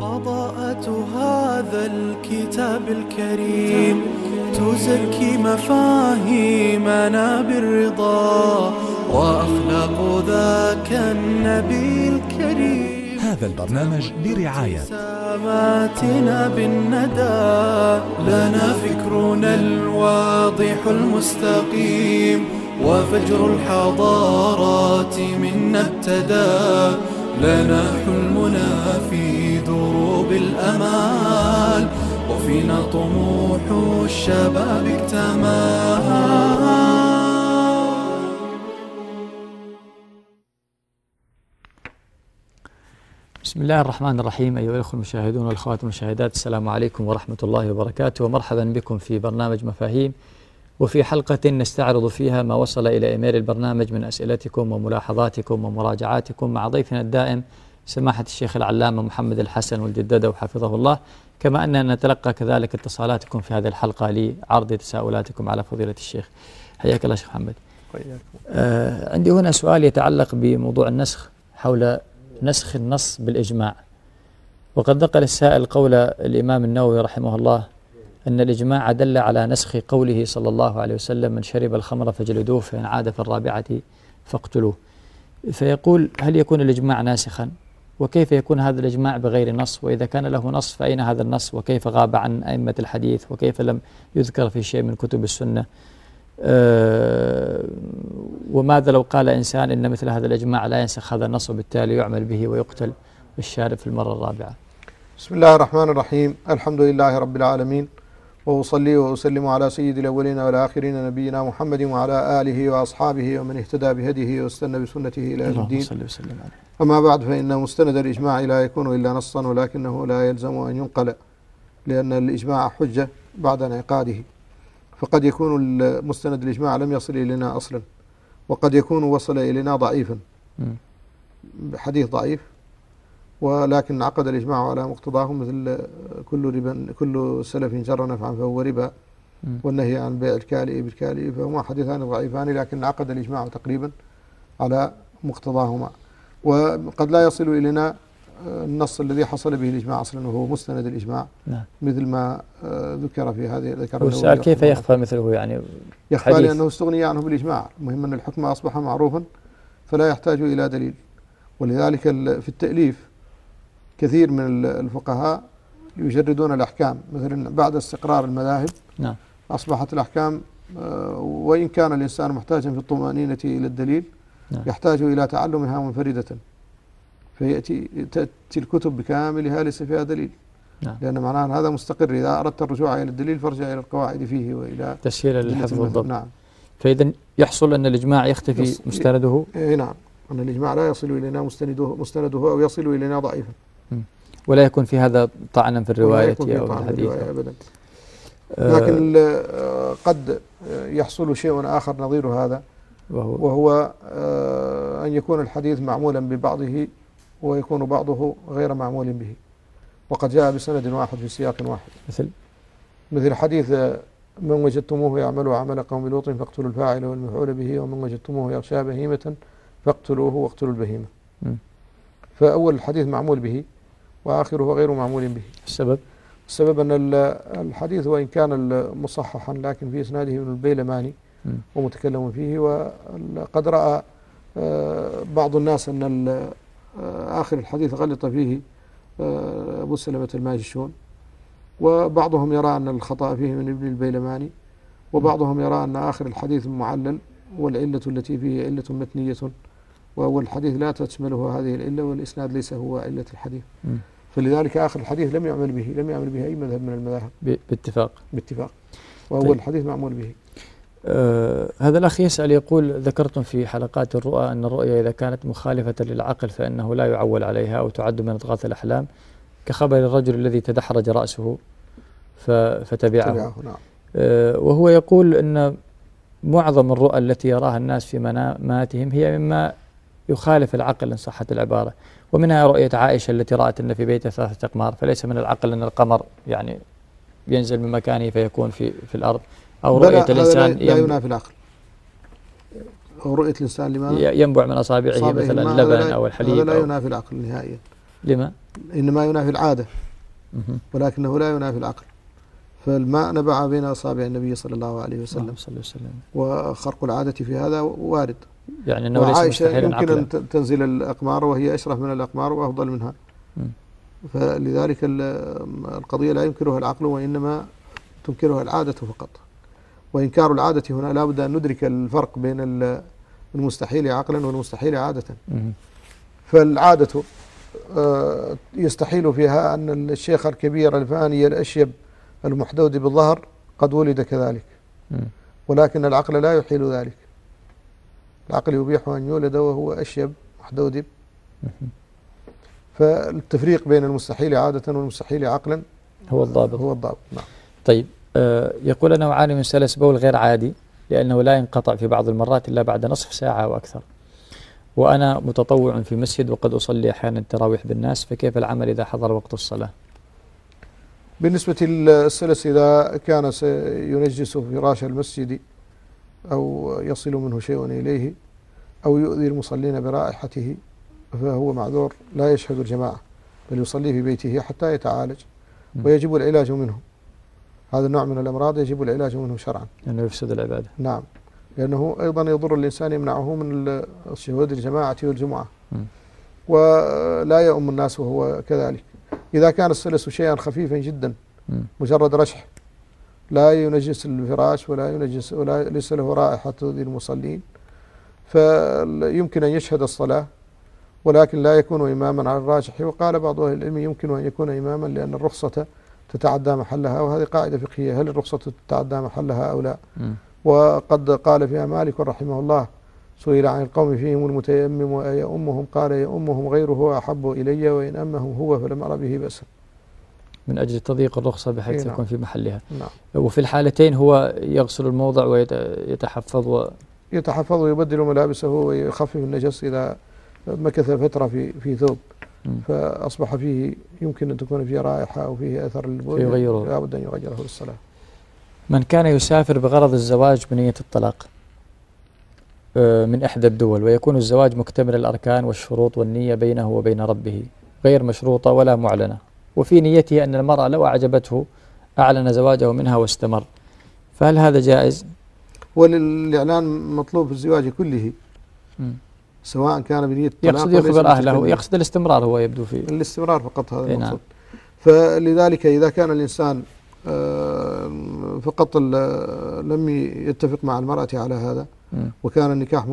فضاءة هذا الكتاب الكريم تزكي مفاهيمنا بالرضا وأخلاق ذاك النبي الكريم. هذا البرنامج برعاية سماتنا بالندى لنا فكرنا الواضح المستقيم وفجر الحضارات منا ابتدى. لنا حلمنا في دروب الأمال وفينا طموح الشباب اكتمل بسم الله الرحمن الرحيم أيها الأخوة المشاهدون والأخوات المشاهدات السلام عليكم ورحمة الله وبركاته ومرحبا بكم في برنامج مفاهيم وفي حلقة نستعرض فيها ما وصل إلى إيميل البرنامج من أسئلتكم وملاحظاتكم ومراجعاتكم مع ضيفنا الدائم سماحة الشيخ العلامة محمد الحسن والجددة وحفظه الله. كما أننا نتلقى كذلك اتصالاتكم في هذه الحلقة لعرض تساؤلاتكم على فضيلة الشيخ. حياك الله شيخ محمد. آه عندي هنا سؤال يتعلق بموضوع النسخ حول نسخ النص بالإجماع. وقد نقل السائل قول الإمام النووي رحمه الله أن الإجماع دل على نسخ قوله صلى الله عليه وسلم من شرب الخمر فجلدوه فإن عاد في الرابعة فاقتلوه. فيقول هل يكون الإجماع ناسخا؟ وكيف يكون هذا الإجماع بغير نص؟ وإذا كان له نص فأين هذا النص؟ وكيف غاب عن أئمة الحديث؟ وكيف لم يذكر في شيء من كتب السنة؟ أه وماذا لو قال إنسان إن مثل هذا الإجماع لا ينسخ هذا النص وبالتالي يعمل به ويقتل الشارب في المرة الرابعة؟ بسم الله الرحمن الرحيم. الحمد لله رب العالمين. وأصلي وأسلم على سيد الأولين والآخرين نبينا محمد وعلى آله وأصحابه ومن اهتدى بهديه واستنى بسنته إلى يوم الدين. صلى وسلم عليه. أما بعد فإن مستند الإجماع لا يكون إلا نصا ولكنه لا يلزم أن ينقل لأن الإجماع حجة بعد انعقاده. فقد يكون مستند الإجماع لم يصل إلينا أصلا وقد يكون وصل إلينا ضعيفا. حديث ضعيف. ولكن عقد الإجماع على مقتضاه مثل كل ربا كل سلف جر نفعا فهو ربا. والنهي عن بيع الكالئ بالكالئ فهما حديثان ضعيفان لكن عقد الإجماع تقريبا على مقتضاهما. وقد لا يصل إلينا النص الذي حصل به الإجماع أصلا وهو مستند الإجماع نعم. مثل ما ذكر في هذه ذكر والسؤال كيف يخفى مثله يعني؟ يخفى حديث. لأنه استغني عنه بالإجماع المهم أن الحكم أصبح معروفا فلا يحتاج إلى دليل. ولذلك في التأليف كثير من الفقهاء يجردون الأحكام مثلا بعد استقرار المذاهب نعم. أصبحت الأحكام وإن كان الإنسان محتاجا في الطمأنينة إلى الدليل نعم. يحتاج إلى تعلمها منفردة. فيأتي تأتي الكتب بكاملها ليس فيها دليل. نعم. لأن معناه هذا مستقر. إذا أردت الرجوع إلى الدليل فارجع إلى القواعد فيه وإلى تسهيل المذهب. والضبط نعم. فإذا يحصل أن الإجماع يختفي يص- مستنده؟ إيه نعم. أن الإجماع لا يصل إلينا مستنده مستنده أو يصل إلينا ضعيفا. ولا يكون في هذا طعنا في الرواية أو الحديث. أبدا. آه، لكن آه، قد يحصل شيء آخر نظير هذا وهو وهو آه، أن يكون الحديث معمولا ببعضه ويكون بعضه غير معمول به. وقد جاء بسند واحد في سياق واحد. مثل؟ مثل حديث من وجدتموه يعمل عمل قوم لوط فاقتلوا الفاعل والمفعول به ومن وجدتموه يغشى بهيمة فاقتلوه واقتلوا البهيمة. مم. فأول الحديث معمول به وآخره غير معمول به. السبب؟ السبب أن ال- الحديث وإن كان مصححا لكن في إسناده ابن البيلماني. ومتكلم فيه وقد رأى آه، بعض الناس أن آه، آخر الحديث غلط فيه آه، أبو سلمة الماجشون وبعضهم يرى أن الخطأ فيه من ابن البيلماني وبعضهم يرى أن آخر الحديث معلل والعلة التي فيه علة متنية. وأول الحديث لا تشمله هذه العلة والإسناد ليس هو علة الحديث. فلذلك آخر الحديث لم يعمل به لم يعمل به أي مذهب من المذاهب. باتفاق. باتفاق. وأول طيب. الحديث معمول به. آه هذا الأخ يسأل يقول ذكرتم في حلقات الرؤى أن الرؤيا إذا كانت مخالفة للعقل فإنه لا يعول عليها أو تعد من أضغاث الأحلام كخبر الرجل الذي تدحرج رأسه فتبعه. تبعه نعم. آه وهو يقول أن معظم الرؤى التي يراها الناس في مناماتهم هي مما يخالف العقل إن صحت العبارة. ومنها رؤية عائشة التي رأت أن في بيتها ثلاثة أقمار فليس من العقل أن القمر يعني ينزل من مكانه فيكون في في الأرض. أو رؤية هذا الإنسان لا, لا ينافي العقل. أو رؤية الإنسان لماذا؟ ينبع من أصابعه مثلا هذا اللبن لا- أو هذا الحليب لا أو ينافي العقل نهائيا. لما؟ إنما ينافي العادة. ولكنه لا ينافي العقل. فالماء نبع بين أصابع النبي صلى الله عليه وسلم. وخرق العادة في هذا وارد. يعني أنه ليس مستحيلا يمكن عقلا أن تنزل الأقمار وهي أشرف من الأقمار وأفضل منها مم. فلذلك ال- القضية لا ينكرها العقل وإنما تنكرها العادة فقط وإنكار العادة هنا لا بد أن ندرك الفرق بين ال- المستحيل عقلا والمستحيل عادة. فالعادة آه، يستحيل فيها أن الشيخ الكبير الفاني الأشيب المحدود بالظهر قد ولد كذلك. ولكن العقل لا يحيل ذلك العقل يبيح أن يولد وهو أشيب محدود مهم. فالتفريق بين المستحيل عادة والمستحيل عقلا هو الضابط. هو الضابط نعم. طيب آه يقول أنا أعاني من سلس بول غير عادي لأنه لا ينقطع في بعض المرات إلا بعد نصف ساعة أو أكثر. وأنا متطوع في مسجد وقد أصلي أحيانا التراويح بالناس فكيف العمل إذا حضر وقت الصلاة؟ بالنسبة للسلس إذا كان سينجس فراش المسجد أو يصل منه شيء إليه أو يؤذي المصلين برائحته فهو معذور لا يشهد الجماعة بل يصلي في بيته حتى يتعالج م. ويجب العلاج منه هذا النوع من الأمراض يجب العلاج منه شرعا لأنه يفسد العبادة نعم لأنه أيضا يضر الإنسان يمنعه من شهود الجماعة والجمعة م. ولا يؤم الناس وهو كذلك إذا كان السلس شيئا خفيفا جدا مم. مجرد رشح لا ينجس الفراش ولا ينجس ولا ليس له رائحة تؤذي المصلين. فيمكن أن يشهد الصلاة ولكن لا يكون إماما على الراجح. وقال بعض أهل العلم يمكن أن يكون إماما لأن الرخصة تتعدى محلها وهذه قاعدة فقهية. هل الرخصة تتعدى محلها أو لا؟ مم. وقد قال فيها مالك رحمه الله سئل عن القوم فيهم المتيمم أيأمهم قال يأمهم غيره أحب إلي وإن أمهم هو فلم أرى به بأسا. من أجل تضييق الرخصة بحيث نعم. تكون في محلها نعم وفي الحالتين هو يغسل الموضع ويتحفظ و... يتحفظ ويبدل ملابسه ويخفف النجس إذا مكث فترة في في ثوب مم. فأصبح فيه يمكن أن تكون فيه رائحة أو فيه أثر للبول فيغيره. لا بد أن يغيره للصلاة من كان يسافر بغرض الزواج بنية الطلاق آه، من إحدى الدول ويكون الزواج مكتمل الأركان والشروط والنية بينه وبين ربه غير مشروطة ولا معلنة وفي نيته أن المرأة لو أعجبته أعلن زواجه منها واستمر فهل هذا جائز؟ وللإعلان مطلوب في الزواج كله. سواء كان بنية يقصد يخبر أهله. يقصد الاستمرار هو يبدو فيه الاستمرار فقط هذا إي نعم. المقصود فلذلك إذا كان الإنسان فقط لم يتفق مع المرأة على هذا. وكان النكاح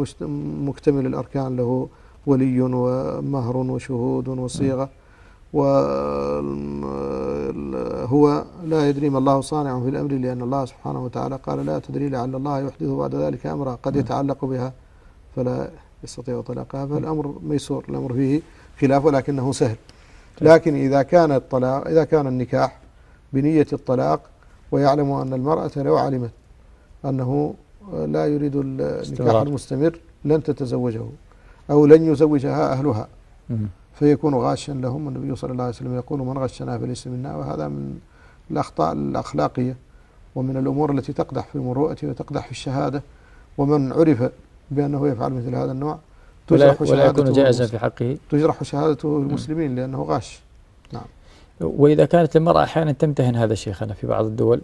مكتمل الأركان له ولي ومهر وشهود وصيغة وهو لا يدري ما الله صانع في الأمر لأن الله سبحانه وتعالى قال لا تدري لعل الله يحدث بعد ذلك أمرا قد يتعلق بها فلا يستطيع طلاقها فالأمر ميسور الأمر فيه خلاف ولكنه سهل لكن إذا كان الطلاق إذا كان النكاح بنية الطلاق ويعلم أن المرأة لو علمت أنه لا يريد النكاح. المستمر لن تتزوجه أو لن يزوجها أهلها. فيكون غاشا لهم النبي صلى الله عليه وسلم يقول من غشنا فليس منا. وهذا من الأخطاء الأخلاقية ومن الأمور التي تقدح في المروءة وتقدح في الشهادة. ومن عرف بأنه يفعل مثل هذا النوع ولا, تجرح ولا يكون شهادته جائزا في حقه. تجرح شهادته المسلمين لأنه غاش. وإذا كانت المرأة أحيانا تمتهن هذا شيخنا في بعض الدول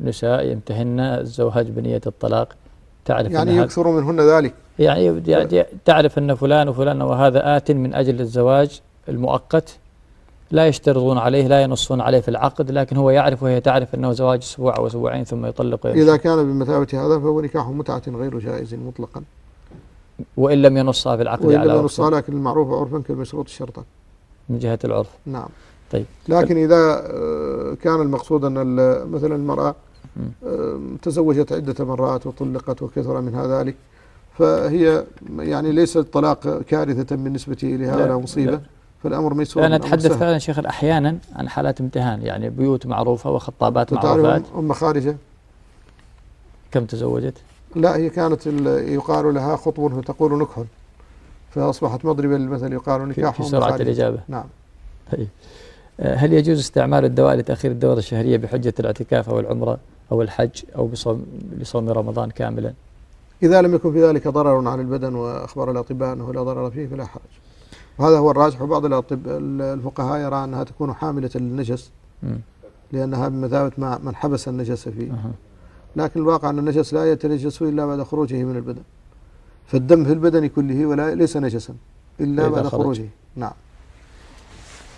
نساء يمتهن الزواج بنية الطلاق تعرف يعني يكثر منهن ذلك. يعني يعني تعرف أن فلان وفلان وهذا آت من أجل الزواج المؤقت لا يشترطون عليه لا ينصون عليه في العقد لكن هو يعرف وهي تعرف أنه زواج أسبوع أو أسبوعين ثم يطلق ويمشي إذا كان بمثابة هذا فهو نكاح متعة غير جائز مطلقا. وإن لم ينصها في العقد وإن على لم وقت ينص. لكن المعروف عرفا كالمشروط شرطا من جهة العرف. نعم. طيب. لكن إذا آه، كان المقصود أن مثلا المرأة تزوجت عدة مرات وطلقت وكثر منها ذلك فهي يعني ليس الطلاق كارثة بالنسبة إليها لا، ولا مصيبة. لا. فالأمر ميسور أتحدث سهل. فعلا شيخ أحيانا عن حالات امتهان يعني بيوت معروفة وخطابات معروفات. أم خارجة؟ كم تزوجت؟ لا هي كانت ال- يقال لها خطب فتقول نكح فأصبحت مضربة للمثل يقال في, نكاح في سرعة خارجة. الإجابة. نعم. طيب. آه، هل يجوز استعمال الدواء لتأخير الدورة الشهرية بحجة الاعتكاف أو العمرة أو الحج أو بصوم لصوم رمضان كاملا؟ إذا لم يكن في ذلك ضرر على البدن وأخبر الأطباء أنه لا ضرر فيه فلا حرج. وهذا هو الراجح وبعض الأطب الفقهاء يرى أنها تكون حاملة للنجس. لأنها بمثابة ما من حبس النجس فيه. لكن الواقع أن النجس لا يتنجس إلا بعد خروجه من البدن. فالدم في البدن كله ولا ليس نجسا إلا بعد خرج. خروجه. نعم.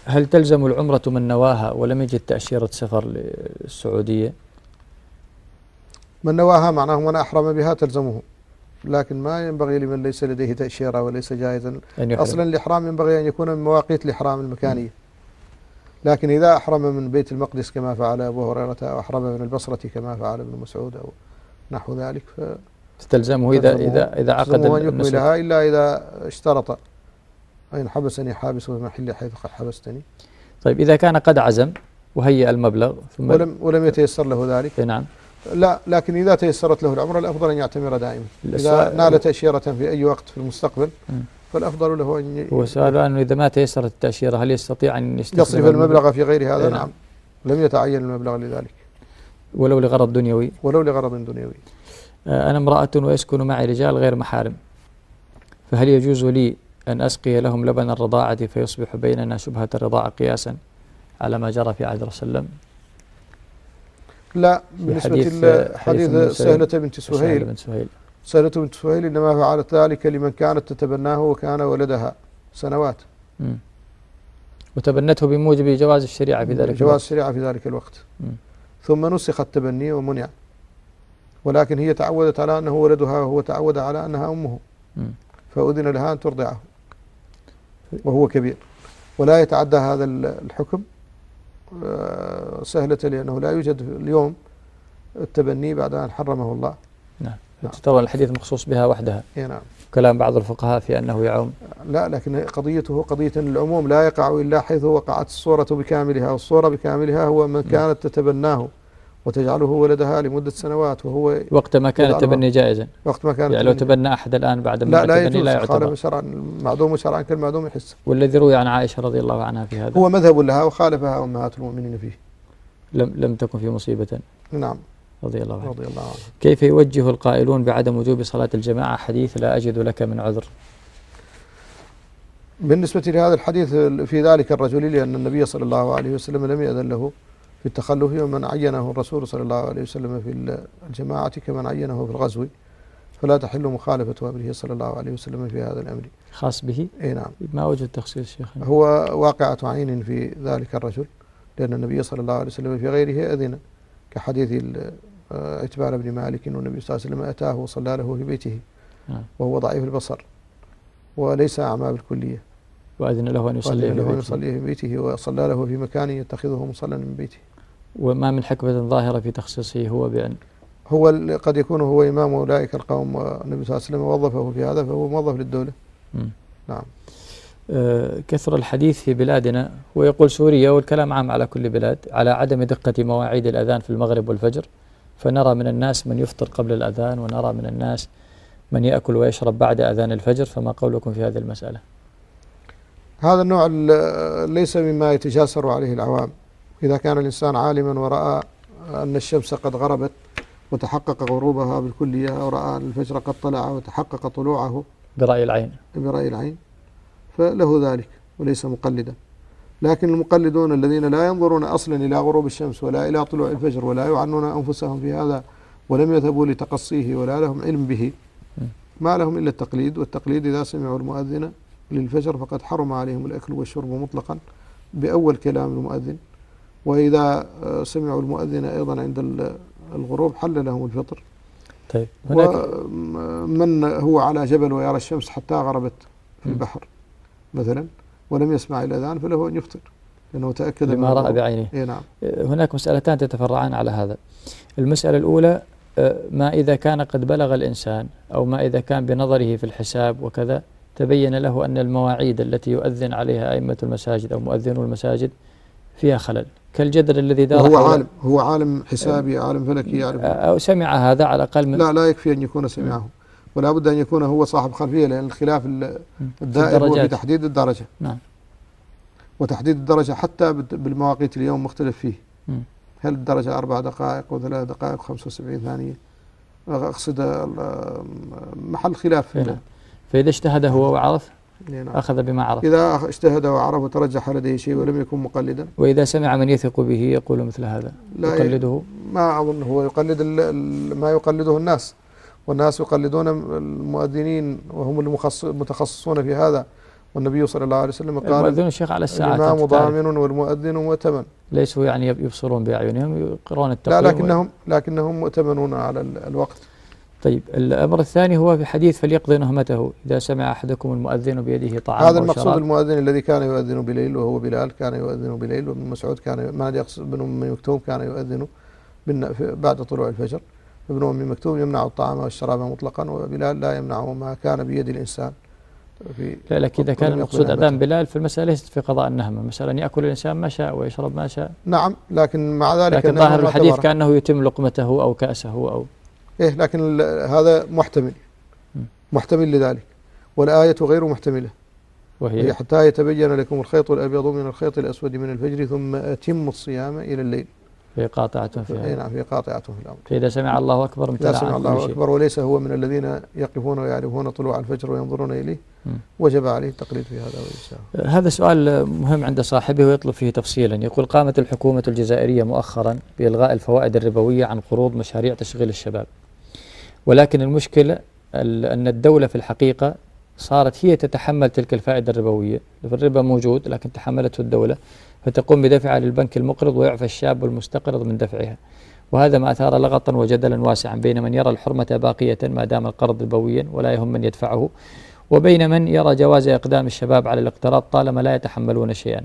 هل تلزم العمرة من نواها ولم يجد تأشيرة سفر للسعودية؟ من نواها معناه من أحرم بها تلزمه. لكن ما ينبغي لمن ليس لديه تأشيرة وليس يحرم. أصلا الإحرام ينبغي أن يكون من مواقيت الإحرام المكانية. لكن إذا أحرم من بيت المقدس كما فعل أبو هريرة أو أحرم من البصرة كما فعل ابن مسعود أو نحو ذلك تلزمه إذا إذا إذا عقد أن يكملها إلا إذا اشترط. أين حبسني حابس في محل حيث حبستني. طيب إذا كان قد عزم وهيأ المبلغ ثم ولم ولم يتيسر له ذلك. إيه نعم. لا لكن إذا تيسرت له العمرة الأفضل أن يعتمر دائما. إذا نال تأشيرة في أي وقت في المستقبل. فالأفضل له أن ي- هو سؤال أنه إذا ما تيسرت التأشيرة هل يستطيع أن يصرف المبلغ؟ في غير إيه هذا نعم. نعم. لم يتعين المبلغ لذلك. ولو لغرض دنيوي؟ ولو لغرض دنيوي. آه، أنا امرأة ويسكن معي رجال غير محارم. فهل يجوز لي أن أسقي لهم لبن الرضاعة فيصبح بيننا شبهة الرضاعة قياسا على ما جرى في عهد الرسول صلى الله عليه وسلم؟ لا بالنسبة حديث- ل- حديث حديث أم سهيل. سهلة بنت سهيل سهيل بن سهيل سهلة بنت سهيل إنما فعلت ذلك لمن كانت تتبناه وكان ولدها سنوات مم. وتبنته بموجب جواز الشريعة في ذلك جواز الوقت. الشريعة في ذلك الوقت. ثم نسخ التبني ومنع ولكن هي تعودت على أنه ولدها وهو تعود على أنها أمه. فأذن لها أن ترضعه وهو كبير ولا يتعدى هذا ال- الحكم آه، سهلة لأنه لا يوجد اليوم التبني بعد أن حرمه الله. نعم. ترى الحديث مخصوص بها وحدها. نعم. كلام بعض الفقهاء في أنه يعم. لا لكن قضيته قضية العموم لا يقع إلا حيث وقعت الصورة بكاملها والصورة بكاملها هو من كانت تتبناه. وتجعله ولدها لمدة سنوات وهو وقت ما كان التبني جائزا. وقت ما كان يعني لو تبنى أحد الآن بعد ما لا لا يجوز. لا خالف شرعا. المعدوم شرعا كالمعدوم يحس. والذي روي عن عائشة رضي الله عنها في هذا. هو مذهب لها وخالفها أمهات المؤمنين فيه. لم لم تكن في مصيبة. نعم. رضي الله عنها رضي الله عنه. كيف يوجه القائلون بعدم وجوب صلاة الجماعة؟ حديث لا أجد لك من عذر. بالنسبة لهذا الحديث في ذلك الرجل لأن النبي صلى الله عليه وسلم لم يأذن له. في التخلف ومن عينه الرسول صلى الله عليه وسلم في الجماعة كمن عينه في الغزو. فلا تحل مخالفة أمره صلى الله عليه وسلم في هذا الأمر. خاص به؟ أي نعم. ما وجد تخصيص شيخنا هو واقعة عين في ذلك الرجل لأن النبي صلى الله عليه وسلم في غيره أذن كحديث ال- آه، عتبان بن مالك أن النبي صلى الله عليه وسلم أتاه وصلى له في بيته نعم. وهو ضعيف البصر وليس أعمى بالكلية. وأذن له أن يصلي له أن. يصلي في بيته وصلى له في مكان يتخذه مصلى من بيته. وما من حكمة ظاهرة في تخصيصه هو بأن هو قد يكون هو إمام أولئك القوم والنبي صلى الله عليه وسلم وظفه في هذا فهو موظف للدولة. نعم. آه، كثر الحديث في بلادنا ويقول سوريا والكلام عام على كل بلاد على عدم دقة مواعيد الأذان في المغرب والفجر فنرى من الناس من يفطر قبل الأذان ونرى من الناس من يأكل ويشرب بعد أذان الفجر فما قولكم في هذه المسألة؟ هذا النوع ال- ليس مما يتجاسر عليه العوام. إذا كان الإنسان عالما ورأى أن الشمس قد غربت وتحقق غروبها بالكلية أو رأى أن الفجر قد طلع وتحقق طلوعه برأي العين. برأي العين فله ذلك وليس مقلدا. لكن المقلدون الذين لا ينظرون أصلا إلى غروب الشمس ولا إلى طلوع الفجر ولا يعنون أنفسهم في هذا ولم يذهبوا لتقصيه ولا لهم علم به ما لهم إلا التقليد. والتقليد إذا سمعوا المؤذن للفجر فقد حرم عليهم الأكل والشرب مطلقا بأول كلام المؤذن. وإذا آه، سمعوا المؤذن أيضا عند ال- الغروب حل لهم الفطر طيب هناك ومن هو على جبل ويرى الشمس حتى غربت في. البحر مثلا ولم يسمع الأذان فله أن يفطر لأنه تأكد لما رأى. بعينه إيه نعم هناك مسألتان تتفرعان على هذا المسألة الأولى آه، ما إذا كان قد بلغ الإنسان أو ما إذا كان بنظره في الحساب وكذا تبين له أن المواعيد التي يؤذن عليها أئمة المساجد أو مؤذنو المساجد فيها خلل كالجدل الذي دار حول- عالم هو عالم حسابي عالم فلكي يعرف آه، أو سمع هذا على الأقل من لا لا يكفي أن يكون سمعه ولا بد أن يكون هو صاحب خلفية لأن الخلاف ال- الدائر هو في. تحديد الدرجة نعم. وتحديد الدرجة حتى بالمواقيت اليوم مختلف فيه مم. هل الدرجة أربع دقائق وثلاث دقائق وخمسة وسبعين ثانية أقصد محل خلاف. فإذا اجتهد هو وعرف نعم. أخذ بما عرف إذا اجتهد وعرف وترجح لديه شيء ولم يكن مقلدا. وإذا سمع من يثق به يقول مثل هذا. لا يقلده؟ ما أظن هو يقلد ما يقلده الناس. والناس يقلدون المؤذنين وهم المتخصصون في هذا. والنبي صلى الله عليه وسلم قال المؤذن الشيخ على الساعة الإمام. ضامن والمؤذن مؤتمن. ليسوا يعني يب- يبصرون بأعينهم يقرون لا التقويم لكنهم لكنهم مؤتمنون على ال- الوقت. طيب الأمر الثاني هو في حديث فليقضي نهمته إذا سمع أحدكم المؤذن بيده طعام هذا المقصود المؤذن الذي كان يؤذن بليل وهو بلال كان يؤذن بليل وابن مسعود كان ما يقصد بن أم مكتوم كان يؤذن بعد طلوع الفجر ابن أم مكتوم يمنع الطعام والشراب مطلقا وبلال لا يمنعه ما كان بيد الإنسان في لا لك إذا كان المقصود. أذان بلال فالمسألة ليست في قضاء النهمة مثلا أن يأكل الإنسان ما شاء ويشرب ما شاء نعم لكن مع ذلك لكن ظاهر الحديث. كأنه يتم لقمته أو كأسه أو إيه لكن هذا محتمل. محتمل لذلك. والآية غير محتملة. وهي؟ هي حتى يتبين لكم الخيط الأبيض من الخيط الأسود من الفجر ثم أتموا الصيام إلى الليل. في قاطعة أي فيها نعم في قاطعة في الأمر. فإذا سمع الله أكبر لا امتنع سمع الله أكبر وليس هو من الذين يقفون ويعرفون طلوع الفجر وينظرون إليه م. وجب عليه التقليد في هذا والإسلام هذا سؤال مهم عند صاحبه ويطلب فيه تفصيلا. يقول قامت الحكومة الجزائرية مؤخرا بإلغاء الفوائد الربوية عن قروض مشاريع تشغيل الشباب. ولكن المشكلة ال- أن الدولة في الحقيقة صارت هي تتحمل تلك الفائدة الربوية. الربا موجود لكن تحملته الدولة فتقوم بدفعها للبنك المقرض ويعفى الشاب المستقرض من دفعها. وهذا ما أثار لغطا وجدلا واسعا بين من يرى الحرمة باقية ما دام القرض ربويا ولا يهم من يدفعه وبين من يرى جواز إقدام الشباب على الاقتراض طالما لا يتحملون شيئا.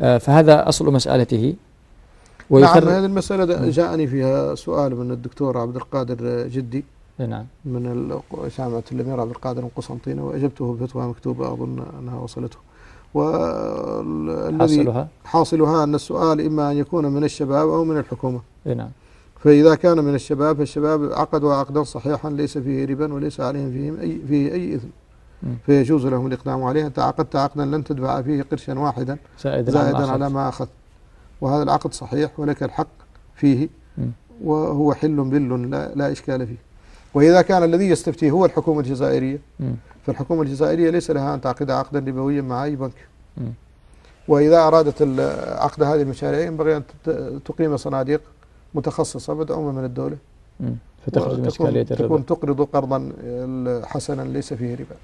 آه، فهذا أصل مسألته. نعم ويخر هذه المسألة ده جاءني فيها سؤال من الدكتور عبد القادر جدي. نعم. من جامعة الأمير عبد القادر من قسنطينة وأجبته بفتوى مكتوبة أظن أنها وصلته. والذي حاصلها؟ حاصلها أن السؤال إما أن يكون من الشباب أو من الحكومة. نعم. فإذا كان من الشباب فالشباب عقدوا عقدا صحيحا ليس فيه ربا وليس عليهم فيه أي, فيه أي إثم. فيجوز لهم الإقدام عليه. أنت عقدت عقدا لن تدفع فيه قرشا واحدا زائدا على. ما أخذت. وهذا العقد صحيح ولك الحق فيه. وهو حل بل لا, لا إشكال فيه وإذا كان الذي يستفتي هو الحكومة الجزائرية. فالحكومة الجزائرية ليس لها أن تعقد عقدا ربويا مع أي بنك. وإذا أرادت عقد هذه المشاريع ينبغي أن تقيم صناديق متخصصة مدعومة من الدولة. فتخرج من إشكالية الربا تكون تقرض قرضا ال- حسنا ليس فيه ربا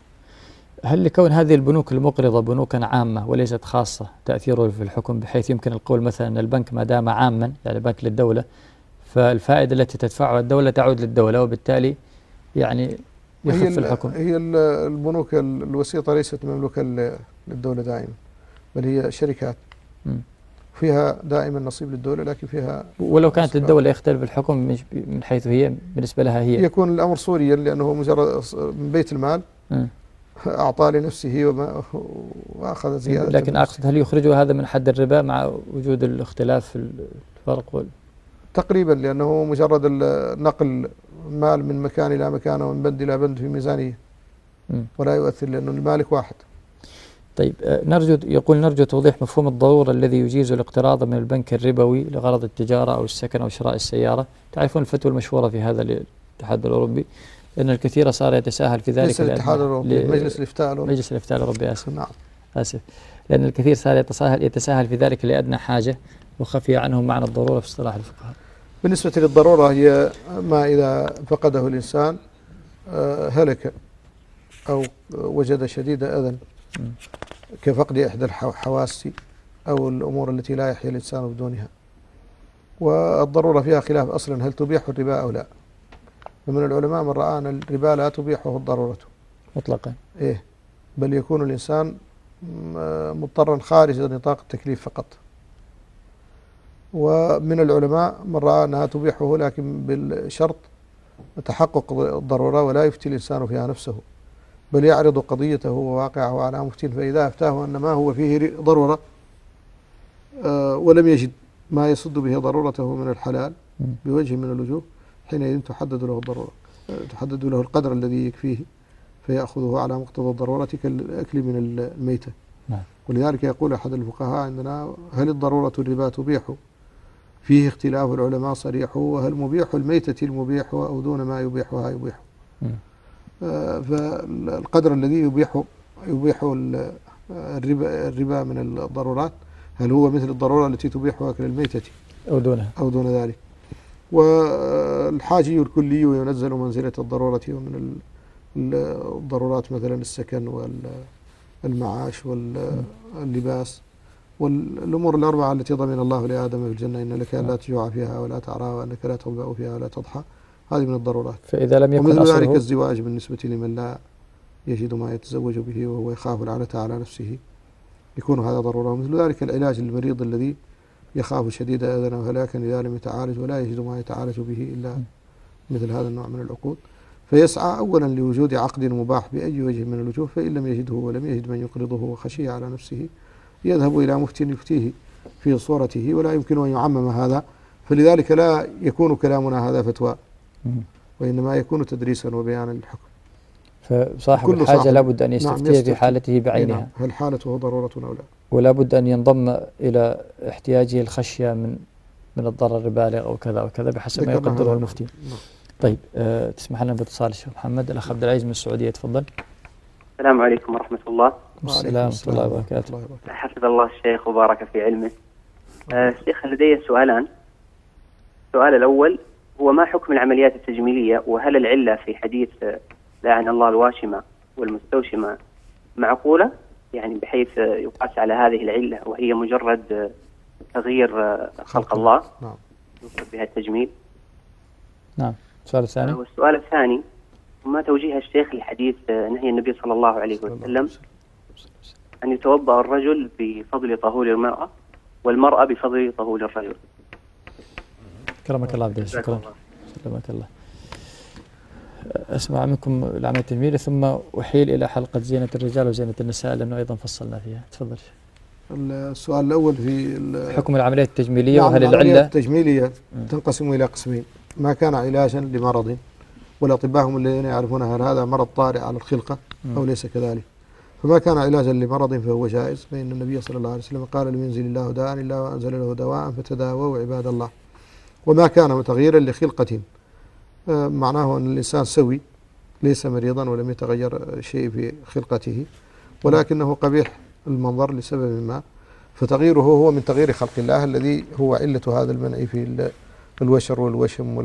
هل لكون هذه البنوك المقرضة بنوكا عامة وليست خاصة تأثيره في الحكم بحيث يمكن القول مثلا أن البنك ما دام عاما يعني بنك للدولة فالفائدة التي تدفعها الدولة تعود للدولة وبالتالي يعني يخف ال- الحكم هي ال- البنوك ال- الوسيطة ليست مملوكة للدولة دائما بل هي شركات. فيها دائما نصيب للدولة لكن فيها ولو كانت أسباب. للدولة يختلف الحكم من- حيث هي بالنسبة لها هي يكون الأمر سوريا لأنه مجرد من بيت المال مم. أعطى لنفسه وما وأخذ زيادة لكن. أقصد هل يخرجوا هذا من حد الربا مع وجود الاختلاف في الفرق؟ وال... تقريبا لأنه مجرد نقل مال من مكان إلى مكان ومن بند إلى بند في ميزانية. ولا يؤثر لأنه المالك واحد. طيب آه، نرجو يقول نرجو توضيح مفهوم الضرورة الذي يجيز الاقتراض من البنك الربوي لغرض التجارة أو السكن أو شراء السيارة. تعرفون الفتوى المشهورة في هذا الاتحاد الأوروبي؟ لأن الكثير صار يتساهل في ذلك ليس الاتحاد الأوروبي مجلس الإفتاء الأوروبي. مجلس الإفتاء الأوروبي آسف. نعم. آسف. لأن الكثير صار يتساهل يتساهل في ذلك لأدنى حاجة وخفي عنهم معنى الضرورة في اصطلاح الفقهاء. بالنسبة للضرورة هي ما إذا فقده الإنسان آه، هلك أو وجد شديد أذى. كفقد إحدى الحواس أو الأمور التي لا يحيا الإنسان بدونها. والضرورة فيها خلاف أصلا هل تبيح الربا أو لا؟ فمن العلماء من رأى أن الربا لا تبيحه الضرورة. مطلقا. إيه. بل يكون الإنسان مضطرا خارج نطاق التكليف فقط. ومن العلماء من رأى أنها تبيحه لكن بالشرط تحقق الضرورة ولا يفتي الإنسان فيها نفسه. بل يعرض قضيته وواقعه على مفتين فإذا أفتاه أن ما هو فيه ضرورة آه، ولم يجد ما يصد به ضرورته من الحلال. بوجه من الوجوه حينئذ تحدد له الضرورة تحدد له القدر الذي يكفيه فيأخذه على مقتضى الضرورة كالأكل من الميتة. نعم. ولذلك يقول أحد الفقهاء عندنا هل الضرورة الربا تبيح؟ فيه اختلاف العلماء صريح وهل مبيح الميتة المبيح؟ أو دون ما يبيحها يبيح. آه، فالقدر الذي يبيح يبيح ال- الربا الربا من الضرورات هل هو مثل الضرورة التي تبيح أكل الميتة؟ أو دونها. أو دون ذلك. والحاجي الكلي ينزل منزلة الضرورة ومن ال- ال- الضرورات مثلا السكن والمعاش واللباس والأمور الأربعة التي ضمن الله لآدم في الجنة. إن لك لا تجوع فيها ولا تعرى وأنك لا تظمأ فيها ولا تضحى. هذه من الضرورات. فإذا لم يكن ومثل ذلك الزواج بالنسبة لمن لا يجد ما يتزوج به وهو يخاف العنة على نفسه. يكون هذا ضرورة. ومثل ذلك العلاج للمريض الذي يخاف شديد أذى وهلاكا إذا لم يتعالج ولا يجد ما يتعالج به إلا مثل هذا النوع من العقود فيسعى أولا لوجود عقد مباح بأي وجه من الوجوه فإن لم يجده ولم يجد من يقرضه وخشي على نفسه يذهب إلى مفتي يفتيه في صورته ولا يمكن أن يعمم هذا فلذلك لا يكون كلامنا هذا فتوى. وإنما يكون تدريسا وبيانا للحكم فصاحب الحاجة. لابد أن نعم، يستفتي في يستفتي. حالته بعينها نعم. هل حالته ضرورة أو لا ولا بد أن ينضم إلى احتياجه الخشية من من الضرر البالغ أو كذا أو كذا بحسب ما يقدره. المفتي. نعم. طيب أه تسمح لنا باتصال الشيخ محمد. الأخ عبد العزيز من السعودية تفضل. السلام عليكم ورحمة الله. السلام ورحمة الله وبركاته. حفظ الله الشيخ وبارك في علمه. آه، الشيخ لدي سؤالان السؤال الأول هو ما حكم العمليات التجميلية وهل العلة في حديث لعن الله الواشمة والمستوشمة معقولة؟ يعني بحيث يقاس على هذه العلة وهي مجرد تغيير خلق الله. نعم. يقصد بها التجميل. نعم. السؤال الثاني والسؤال الثاني ما توجيه الشيخ لحديث نهي النبي صلى الله عليه وسلم أن يتوضأ الرجل بفضل طهور المرأة والمرأة بفضل طهور الرجل؟ كرمك الله عبد شكرا. الله. سلمك الله. أسمع منكم العمل التجميلي ثم أحيل إلى حلقة زينة الرجال وزينة النساء لأنه أيضا فصلنا فيها. تفضل. السؤال الأول في حكم العمليات التجميلية نعم، وهل العمليات العلة التجميلية تنقسم إلى قسمين. ما كان علاجا لمرض والأطباء هم الذين يعرفون هل هذا مرض طارئ على الخلقة أو ليس كذلك. فما كان علاجا لمرض فهو جائز فإن النبي صلى الله عليه وسلم قال لم ينزل الله داء إلا وأنزل له دواء فتداووا عباد الله. وما كان تغييرا لخلقة معناه أن الإنسان سوي ليس مريضا ولم يتغير شيء في خلقته ولكنه قبيح المنظر لسبب ما فتغييره هو من تغيير خلق الله الذي هو علة هذا المنع في ال- الوشر والوشم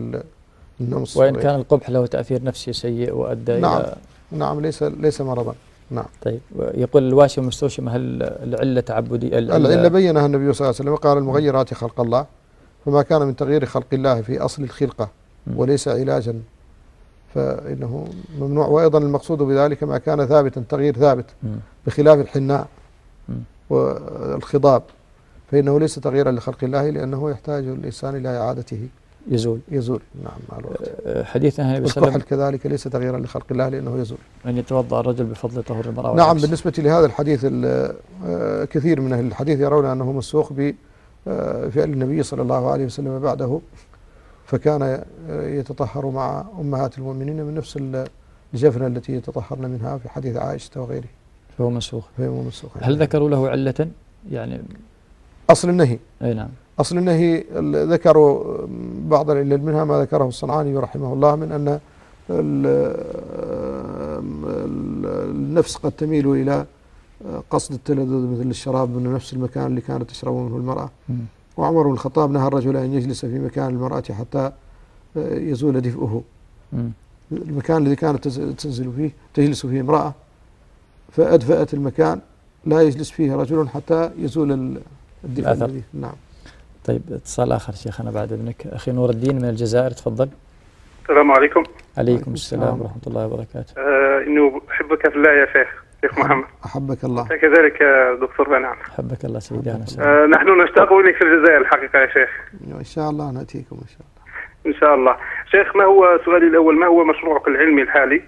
والنمص وإن. كان القبح له تأثير نفسي سيء وأدى نعم. إلى نعم ليس ليس مرضا نعم طيب يقول الواشم والمستوشم هل العلة تعبدي العلة بينها النبي صلى الله عليه وسلم قال المغيرات خلق الله فما كان من تغيير خلق الله في أصل الخلقة. وليس علاجا. فإنه ممنوع. وأيضا المقصود بذلك ما كان ثابتا تغيير ثابت. بخلاف الحناء. والخضاب. فإنه ليس تغييرا لخلق الله لأنه يحتاج الإنسان إلى إعادته. يزول. يزول. نعم مع الوقت. أه، حديثنا النبي صلى الله عليه والكحل كذلك ليس تغييرا لخلق الله لأنه يزول. وسلم أن يتوضأ الرجل بفضل طهور المرأة نعم والعكس. بالنسبة لهذا الحديث ال- آه، كثير من أهل الحديث يرون أنه مسوق بفعل النبي صلى الله عليه وسلم بعده. فكان يتطهر مع أمهات المؤمنين من نفس ال- الجفنة التي يتطهرن منها في حديث عائشة وغيره. فهو منسوخ. فهو مسوق هل ذكروا له علة؟ يعني أصل النهي. أي نعم. أصل النهي ال- ذكروا بعض العلل منها ما ذكره الصنعاني رحمه الله من أن ال- ال- النفس قد تميل إلى قصد التلذذ مثل الشراب من نفس المكان اللي كانت تشرب منه المرأة. مم. وعمر بن الخطاب نهى الرجل أن يجلس في مكان المرأة حتى يزول دفئه. المكان الذي كانت تز- تنزل فيه تجلس فيه امرأة فأدفأت المكان لا يجلس فيه رجل حتى يزول ال- الدفء. الذي نعم. طيب اتصال آخر شيخنا بعد إذنك. أخي نور الدين من الجزائر تفضل. السلام عليكم. عليكم السلام السلام. ورحمة الله وبركاته. آه إنه أحبك في الله يا شيخ. شيخ محمد. أحبك الله. كذلك يا دكتور بنعم. حبك الله سيدي وسهلا. آه نحن نشتاق إليك في الجزائر الحقيقة يا شيخ. إن شاء الله نأتيكم إن شاء الله. إن شاء الله. شيخ ما هو سؤالي الأول؟ ما هو مشروعك العلمي الحالي؟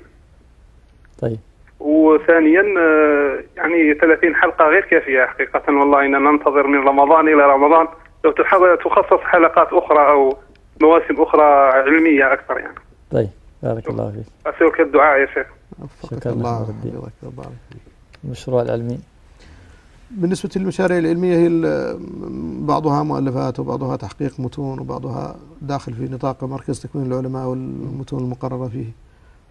طيب. وثانيا آه، يعني 30 حلقة غير كافية حقيقة. والله إننا ننتظر من رمضان إلى رمضان. لو تخصص حلقات أخرى أو مواسم أخرى علمية أكثر يعني. طيب. بارك الله فيك. أسألك الدعاء يا شيخ. وفقك الله نور الدين. وحفظك وبارك فيك. المشروع العلمي. بالنسبة للمشاريع العلمية هي ال- بعضها مؤلفات وبعضها تحقيق متون وبعضها داخل في نطاق مركز تكوين العلماء والمتون المقررة فيه.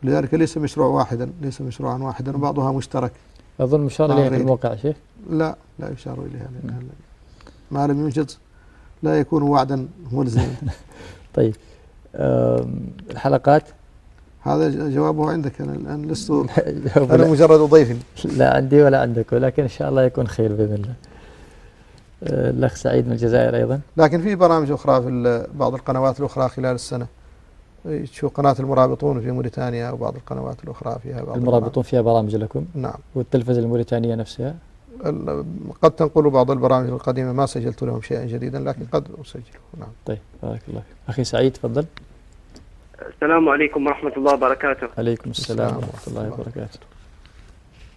لذلك ليس مشروع واحدا ليس مشروعا واحدا وبعضها مشترك. أظن مشار مع إليه في. الموقع شيخ؟ لا لا يشار إليها لأنها ما لم يوجد لا يكون وعدا ملزما. طيب الحلقات هذا جوابه عندك أنا الآن لست لا, مجرد ضيف. لا عندي ولا عندك ولكن إن شاء الله يكون خير بإذن الله. آه، الأخ سعيد من الجزائر أيضا. لكن في برامج أخرى في بعض القنوات الأخرى خلال السنة. شو قناة المرابطون في موريتانيا وبعض القنوات الأخرى فيها بعض المرابطون فيها برامج لكم. نعم. والتلفزة الموريتانية نفسها؟ قد تنقل بعض البرامج القديمة ما سجلت لهم شيئا جديدا لكن قد أسجله. نعم. طيب بارك الله. أخي سعيد تفضل. السلام عليكم ورحمة الله وبركاته. عليكم السلام ورحمة الله وبركاته.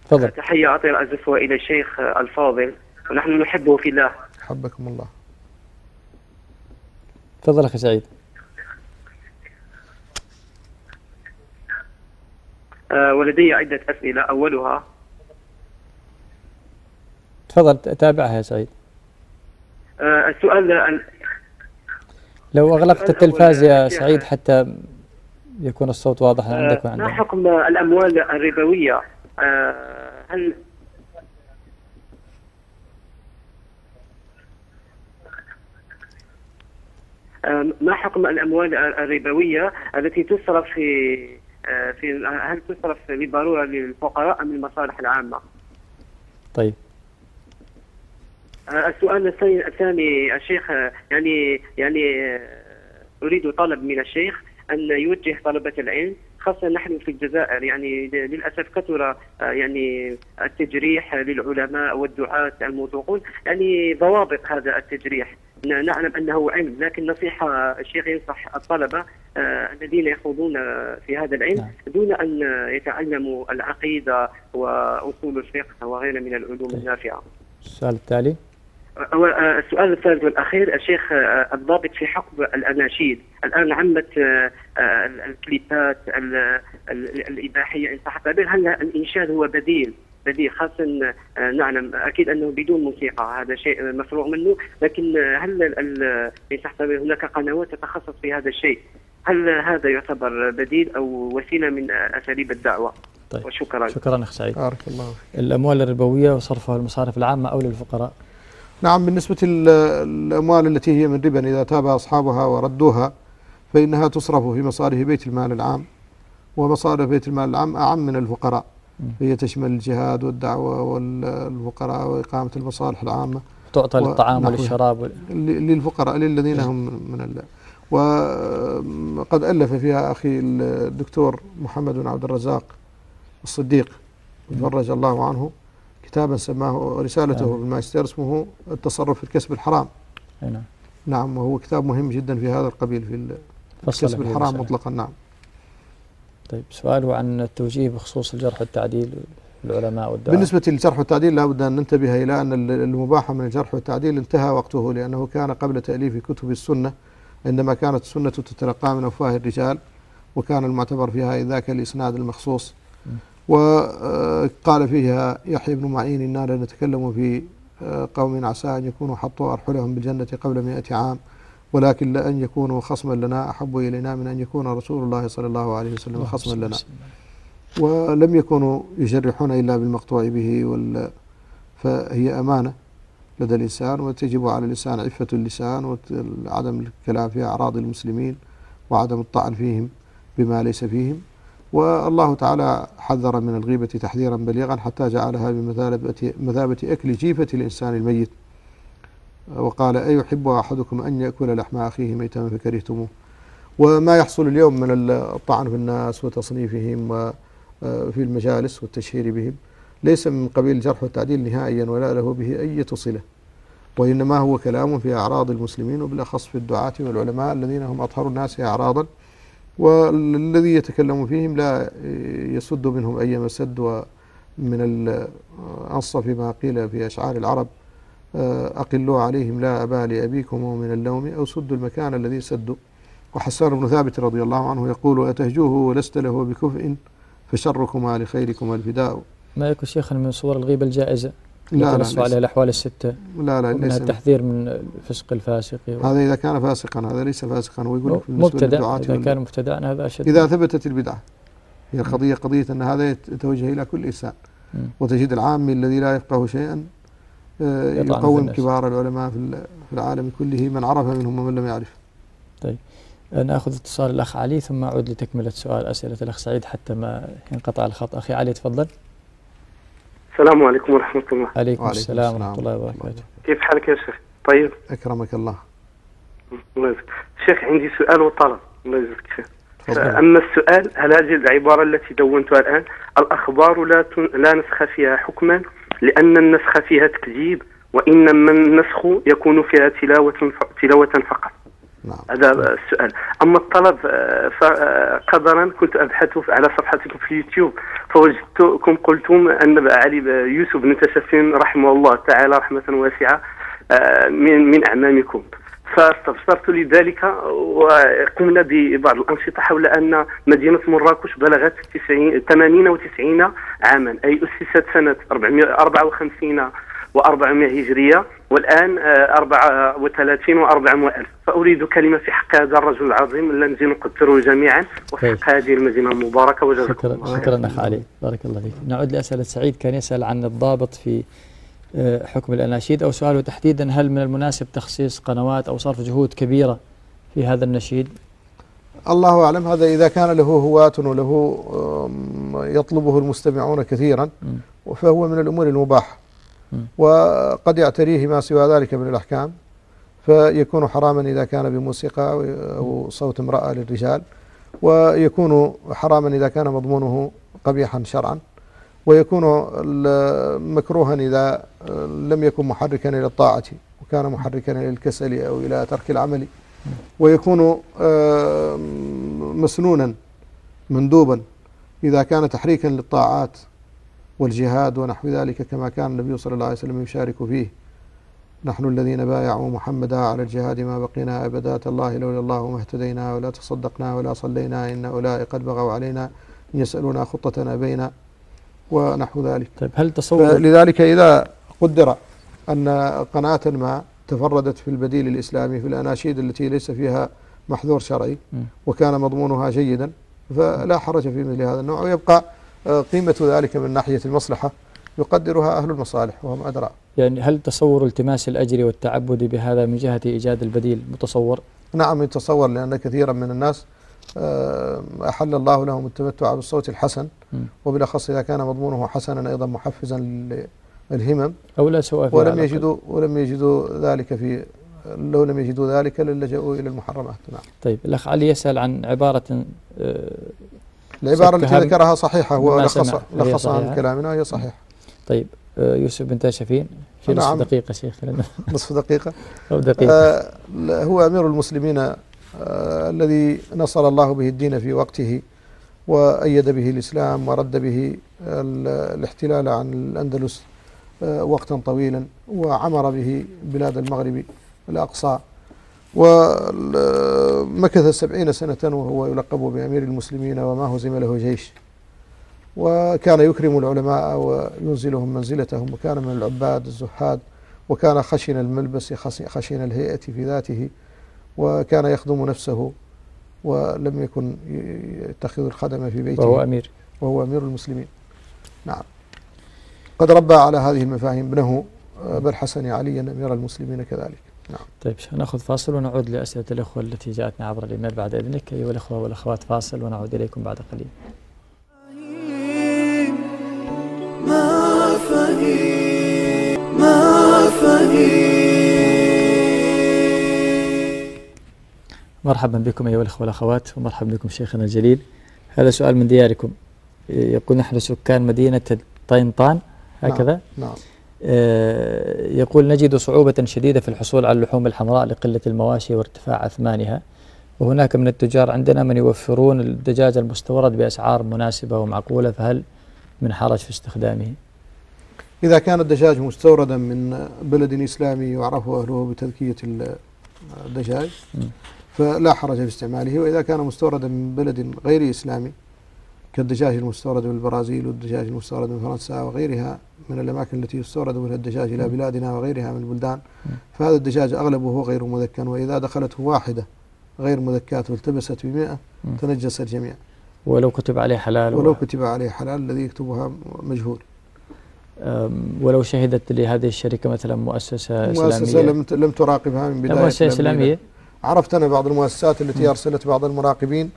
تفضل. تحية عطير أزفها إلى الشيخ الفاضل. ونحن نحبه في الله. حبكم الله. تفضل أخي سعيد. آه، ولدي عدة أسئلة. أولها. تفضل تابعها يا سعيد. آه، السؤال ال- لو أغلقت التلفاز يا. سعيد حتى يكون الصوت واضح عندك آه، ما وعندنا حكم الأموال الربوية آه، هل آه، ما حكم الأموال الربوية التي تصرف في في هل تصرف بالضرورة للفقراء أم للمصالح العامة؟ طيب السؤال الثاني الثاني الشيخ يعني يعني آه، أريد طلب من الشيخ أن يوجه طلبة العلم خاصة نحن في الجزائر يعني للأسف كثر آه، يعني التجريح للعلماء والدعاة الموثوقون يعني ضوابط هذا التجريح نعلم أنه علم لكن نصيحة الشيخ ينصح الطلبة آه، الذين يخوضون في هذا العلم نعم. دون أن يتعلموا العقيدة وأصول الفقه وغيرها من العلوم. النافعة. السؤال التالي السؤال الثالث والأخير الشيخ آه، الضابط في حقب الأناشيد. الآن عمت آه، آه، الكليبات ال- ال- الإباحية إن صح التعبير هل الإنشاد هو بديل بديل خاصة آه، نعلم. أكيد أنه بدون موسيقى هذا شيء مفروغ منه. لكن آه، هل إن صح التعبير هناك قنوات تتخصص في هذا الشيء؟ هل هذا يعتبر بديل أو وسيلة من آه، أساليب الدعوة؟ طيب. وشكرا. شكرا أخ سعيد. بارك الله فيك. الأموال الربوية وصرفها للمصارف العامة أو للفقراء؟ نعم بالنسبة ال- الأموال التي هي من ربا إذا تاب أصحابها وردوها فإنها تصرف في مصارف بيت المال العام. ومصارف بيت المال العام أعم من الفقراء. هي تشمل الجهاد والدعوة والفقراء وإقامة المصالح العامة. تعطى للطعام. وللشراب للفقراء للذين هم من ال وقد ألف فيها أخي الدكتور محمد بن عبد الرزاق الصديق فرج الله عنه. كتابا سماه رسالته آمين. بالماجستير اسمه التصرف في الكسب الحرام. نعم. نعم وهو كتاب مهم جدا في هذا القبيل في الكسب الحرام مسألة. مطلقا نعم. طيب سؤاله عن التوجيه بخصوص الجرح والتعديل العلماء والدعاء بالنسبة للجرح والتعديل لابد أن ننتبه إلى أن ال- المباح من الجرح والتعديل انتهى وقته لأنه كان قبل تأليف كتب السنة عندما كانت السنة تتلقى من أفواه الرجال وكان المعتبر فيها ذاك الإسناد المخصوص. وقال فيها يحيى بن معين إنا لنتكلم في آه، قوم عسى أن يكونوا حطوا أرحلهم بالجنة قبل مئة عام ولكن لأن يكونوا خصما لنا أحب إلينا من أن يكون رسول الله صلى الله عليه وسلم اللهم خصما لنا. ولم يكونوا يجرحون إلا بالمقطوع به وال فهي أمانة لدى الإنسان وتجب على الإنسان عفة اللسان وعدم الكلام في أعراض المسلمين وعدم الطعن فيهم بما ليس فيهم والله تعالى حذر من الغيبة تحذيرا بليغا حتى جعلها بمثابة مثابة أكل جيفة الإنسان الميت. وقال أيحب أحدكم أن يأكل لحم أخيه ميتا فكرهتموه. وما يحصل اليوم من الطعن في الناس وتصنيفهم وفي المجالس والتشهير بهم. ليس من قبيل الجرح والتعديل نهائيا ولا له به أي صلة وإنما هو كلام في أعراض المسلمين وبالأخص في الدعاة والعلماء الذين هم أطهر الناس أعراضا. والذي يتكلم فيهم لا يسد منهم أي مسد ومن الأنصف ما قيل في أشعار العرب أقلوا عليهم لا أبا لأبيكم من اللوم أو سدوا المكان الذي سدوا. وحسان بن ثابت رضي الله عنه يقول أتهجوه ولست له بكفء فشركما لخيركما الفداء. ما يكون شيخنا من صور الغيبة الجائزة. لا لا عليها الأحوال الستة لا لا ليس. التحذير من الفسق الفاسق. هذا إذا كان فاسقا هذا ليس فاسقا هو يقول لك مبتدع إذا كان مبتدعا هذا أشد. إذا ثبتت البدعة هي القضية قضية أن هذا يتوجه إلى كل إنسان. وتجد العامي الذي لا يفقه شيئا آه، يقوم. كبار العلماء في ال- في العالم كله من عرف منهم ومن لم يعرف. نأخذ اتصال الأخ علي ثم أعود لتكملة سؤال أسئلة الأخ سعيد حتى ما ينقطع الخط. أخي علي تفضل. السلام عليكم ورحمة الله. عليكم وعليكم السلام ورحمة الله ورحمة وبركاته. كيف حالك يا شيخ؟ طيب؟ أكرمك الله. الله يجزاك شيخ عندي سؤال وطلب. الله يجزاك خير. تفضل. أما السؤال هل هذه العبارة التي دونتها الآن الأخبار لا تن... لا نسخ فيها حكما؟ لأن النسخ فيها تكذيب وإنما النسخ يكون فيها تلاوة ف... تلاوة فقط. نعم. هذا السؤال. أما الطلب آه، فقدرا كنت أبحث على صفحتكم في اليوتيوب فوجدتكم قلتم أن علي يوسف بن تشفين رحمه الله تعالى رحمة واسعة آه، من من أعمامكم. فاستبصرت لذلك وقمنا ببعض الأنشطة حول أن مدينة مراكش بلغت 90 80 و90 عاما أي أسست سنة 454 و400 هجرية والآن آه، 34 و400 ألف فأريد كلمة في حق هذا الرجل العظيم الذي نقدره جميعا وفي طيب. حق هذه المدينة المباركة وجزاكم شكرا الله خير. شكرا أخ علي بارك الله فيك نعود لأسئلة سعيد كان يسأل عن الضابط في آه، حكم الأناشيد أو سؤاله تحديدا هل من المناسب تخصيص قنوات أو صرف جهود كبيرة في هذا النشيد الله أعلم هذا إذا كان له هواة وله يطلبه المستمعون كثيرا. فهو من الأمور المباحة. وقد يعتريه ما سوى ذلك من الأحكام فيكون حراما إذا كان بموسيقى أو- صوت امرأة للرجال ويكون حراما إذا كان مضمونه قبيحا شرعا ويكون مكروها إذا لم يكن محركا إلى الطاعة وكان محركا إلى الكسل أو إلى ترك العمل ويكون آه، مسنونا مندوبا إذا كان تحريكا للطاعات والجهاد ونحو ذلك كما كان النبي صلى الله عليه وسلم يشارك فيه. نحن الذين بايعوا محمدا على الجهاد ما بقينا أبدا. الله لولا الله ما اهتدينا ولا تصدقنا ولا صلينا. إن أولئك قد بغوا علينا يسألون خطتنا بينا ونحو ذلك. طيب هل تصور لذلك إذا قدر أن قناة ما تفردت في البديل الإسلامي في الأناشيد التي ليس فيها محذور شرعي. وكان مضمونها جيدا فلا حرج في مثل هذا النوع. ويبقى قيمة ذلك من ناحية المصلحة يقدرها أهل المصالح وهم أدرى يعني هل تصور التماس الأجر والتعبد بهذا من جهة إيجاد البديل متصور؟ نعم يتصور لأن كثيرا من الناس آه، أحل الله لهم التمتع بالصوت الحسن. وبالأخص إذا كان مضمونه حسنا أيضا محفزا للهمم أو لا سواء ولم. يجدوا ولم يجدوا ذلك في لو لم يجدوا ذلك للجأوا إلى المحرمات نعم طيب الأخ علي يسأل عن عبارة آه، العبارة التي ذكرها صحيحة ولخص فهي لخصها. من كلامنا وهي صحيحة. طيب آه، يوسف بن تاشفين في نصف نعم. دقيقة شيخ. نصف دقيقة. أو دقيقة. آه هو أمير المسلمين آه الذي نصر الله به الدين في وقته وأيد به الإسلام ورد به ال- الاحتلال عن الأندلس آه وقتا طويلا وعمر به بلاد المغرب الأقصى. ومكث سبعين سنة وهو يلقب بأمير المسلمين وما هزم له جيش. وكان يكرم العلماء وينزلهم منزلتهم وكان من العباد الزهاد وكان خشن الملبس خشن الهيئة في ذاته وكان يخدم نفسه ولم يكن يتخذ الخدم في بيته. وهو أمير. وهو أمير المسلمين. نعم. قد ربى على هذه المفاهيم ابنه أبا الحسن عليا أمير المسلمين كذلك. طيب ناخذ فاصل ونعود لأسئلة الإخوة التي جاءتنا عبر الإيميل بعد إذنك. أيها الإخوة والأخوات فاصل ونعود إليكم بعد قليل. ما فهيم ما فهيم مرحبا بكم أيها الإخوة والأخوات ومرحبا بكم شيخنا الجليل. هذا سؤال من دياركم. يقول نحن سكان مدينة طينطان هكذا؟ نعم. آه، يقول نجد صعوبة شديدة في الحصول على اللحوم الحمراء لقلة المواشي وارتفاع أثمانها وهناك من التجار عندنا من يوفرون الدجاج المستورد بأسعار مناسبة ومعقولة فهل من حرج في استخدامه؟ إذا كان الدجاج مستوردا من بلد إسلامي يعرف أهله بتذكية ال- الدجاج. فلا حرج في استعماله وإذا كان مستوردا من بلد غير إسلامي كالدجاج المستورد من البرازيل والدجاج المستورد من فرنسا وغيرها من الأماكن التي يستورد منها الدجاج إلى بلادنا وغيرها من البلدان. فهذا الدجاج أغلبه غير مذكى وإذا دخلته واحدة غير مذكاة والتبست بمئة. تنجس الجميع. ولو كتب عليه حلال ولو و- كتب عليه حلال الذي يكتبها مجهول. ولو شهدت لهذه الشركة مثلا مؤسسة مؤسسة إسلامية لم لم تراقبها من بداية مؤسسة. إسلامية؟ عرفت أنا بعض المؤسسات التي أرسلت بعض المراقبين.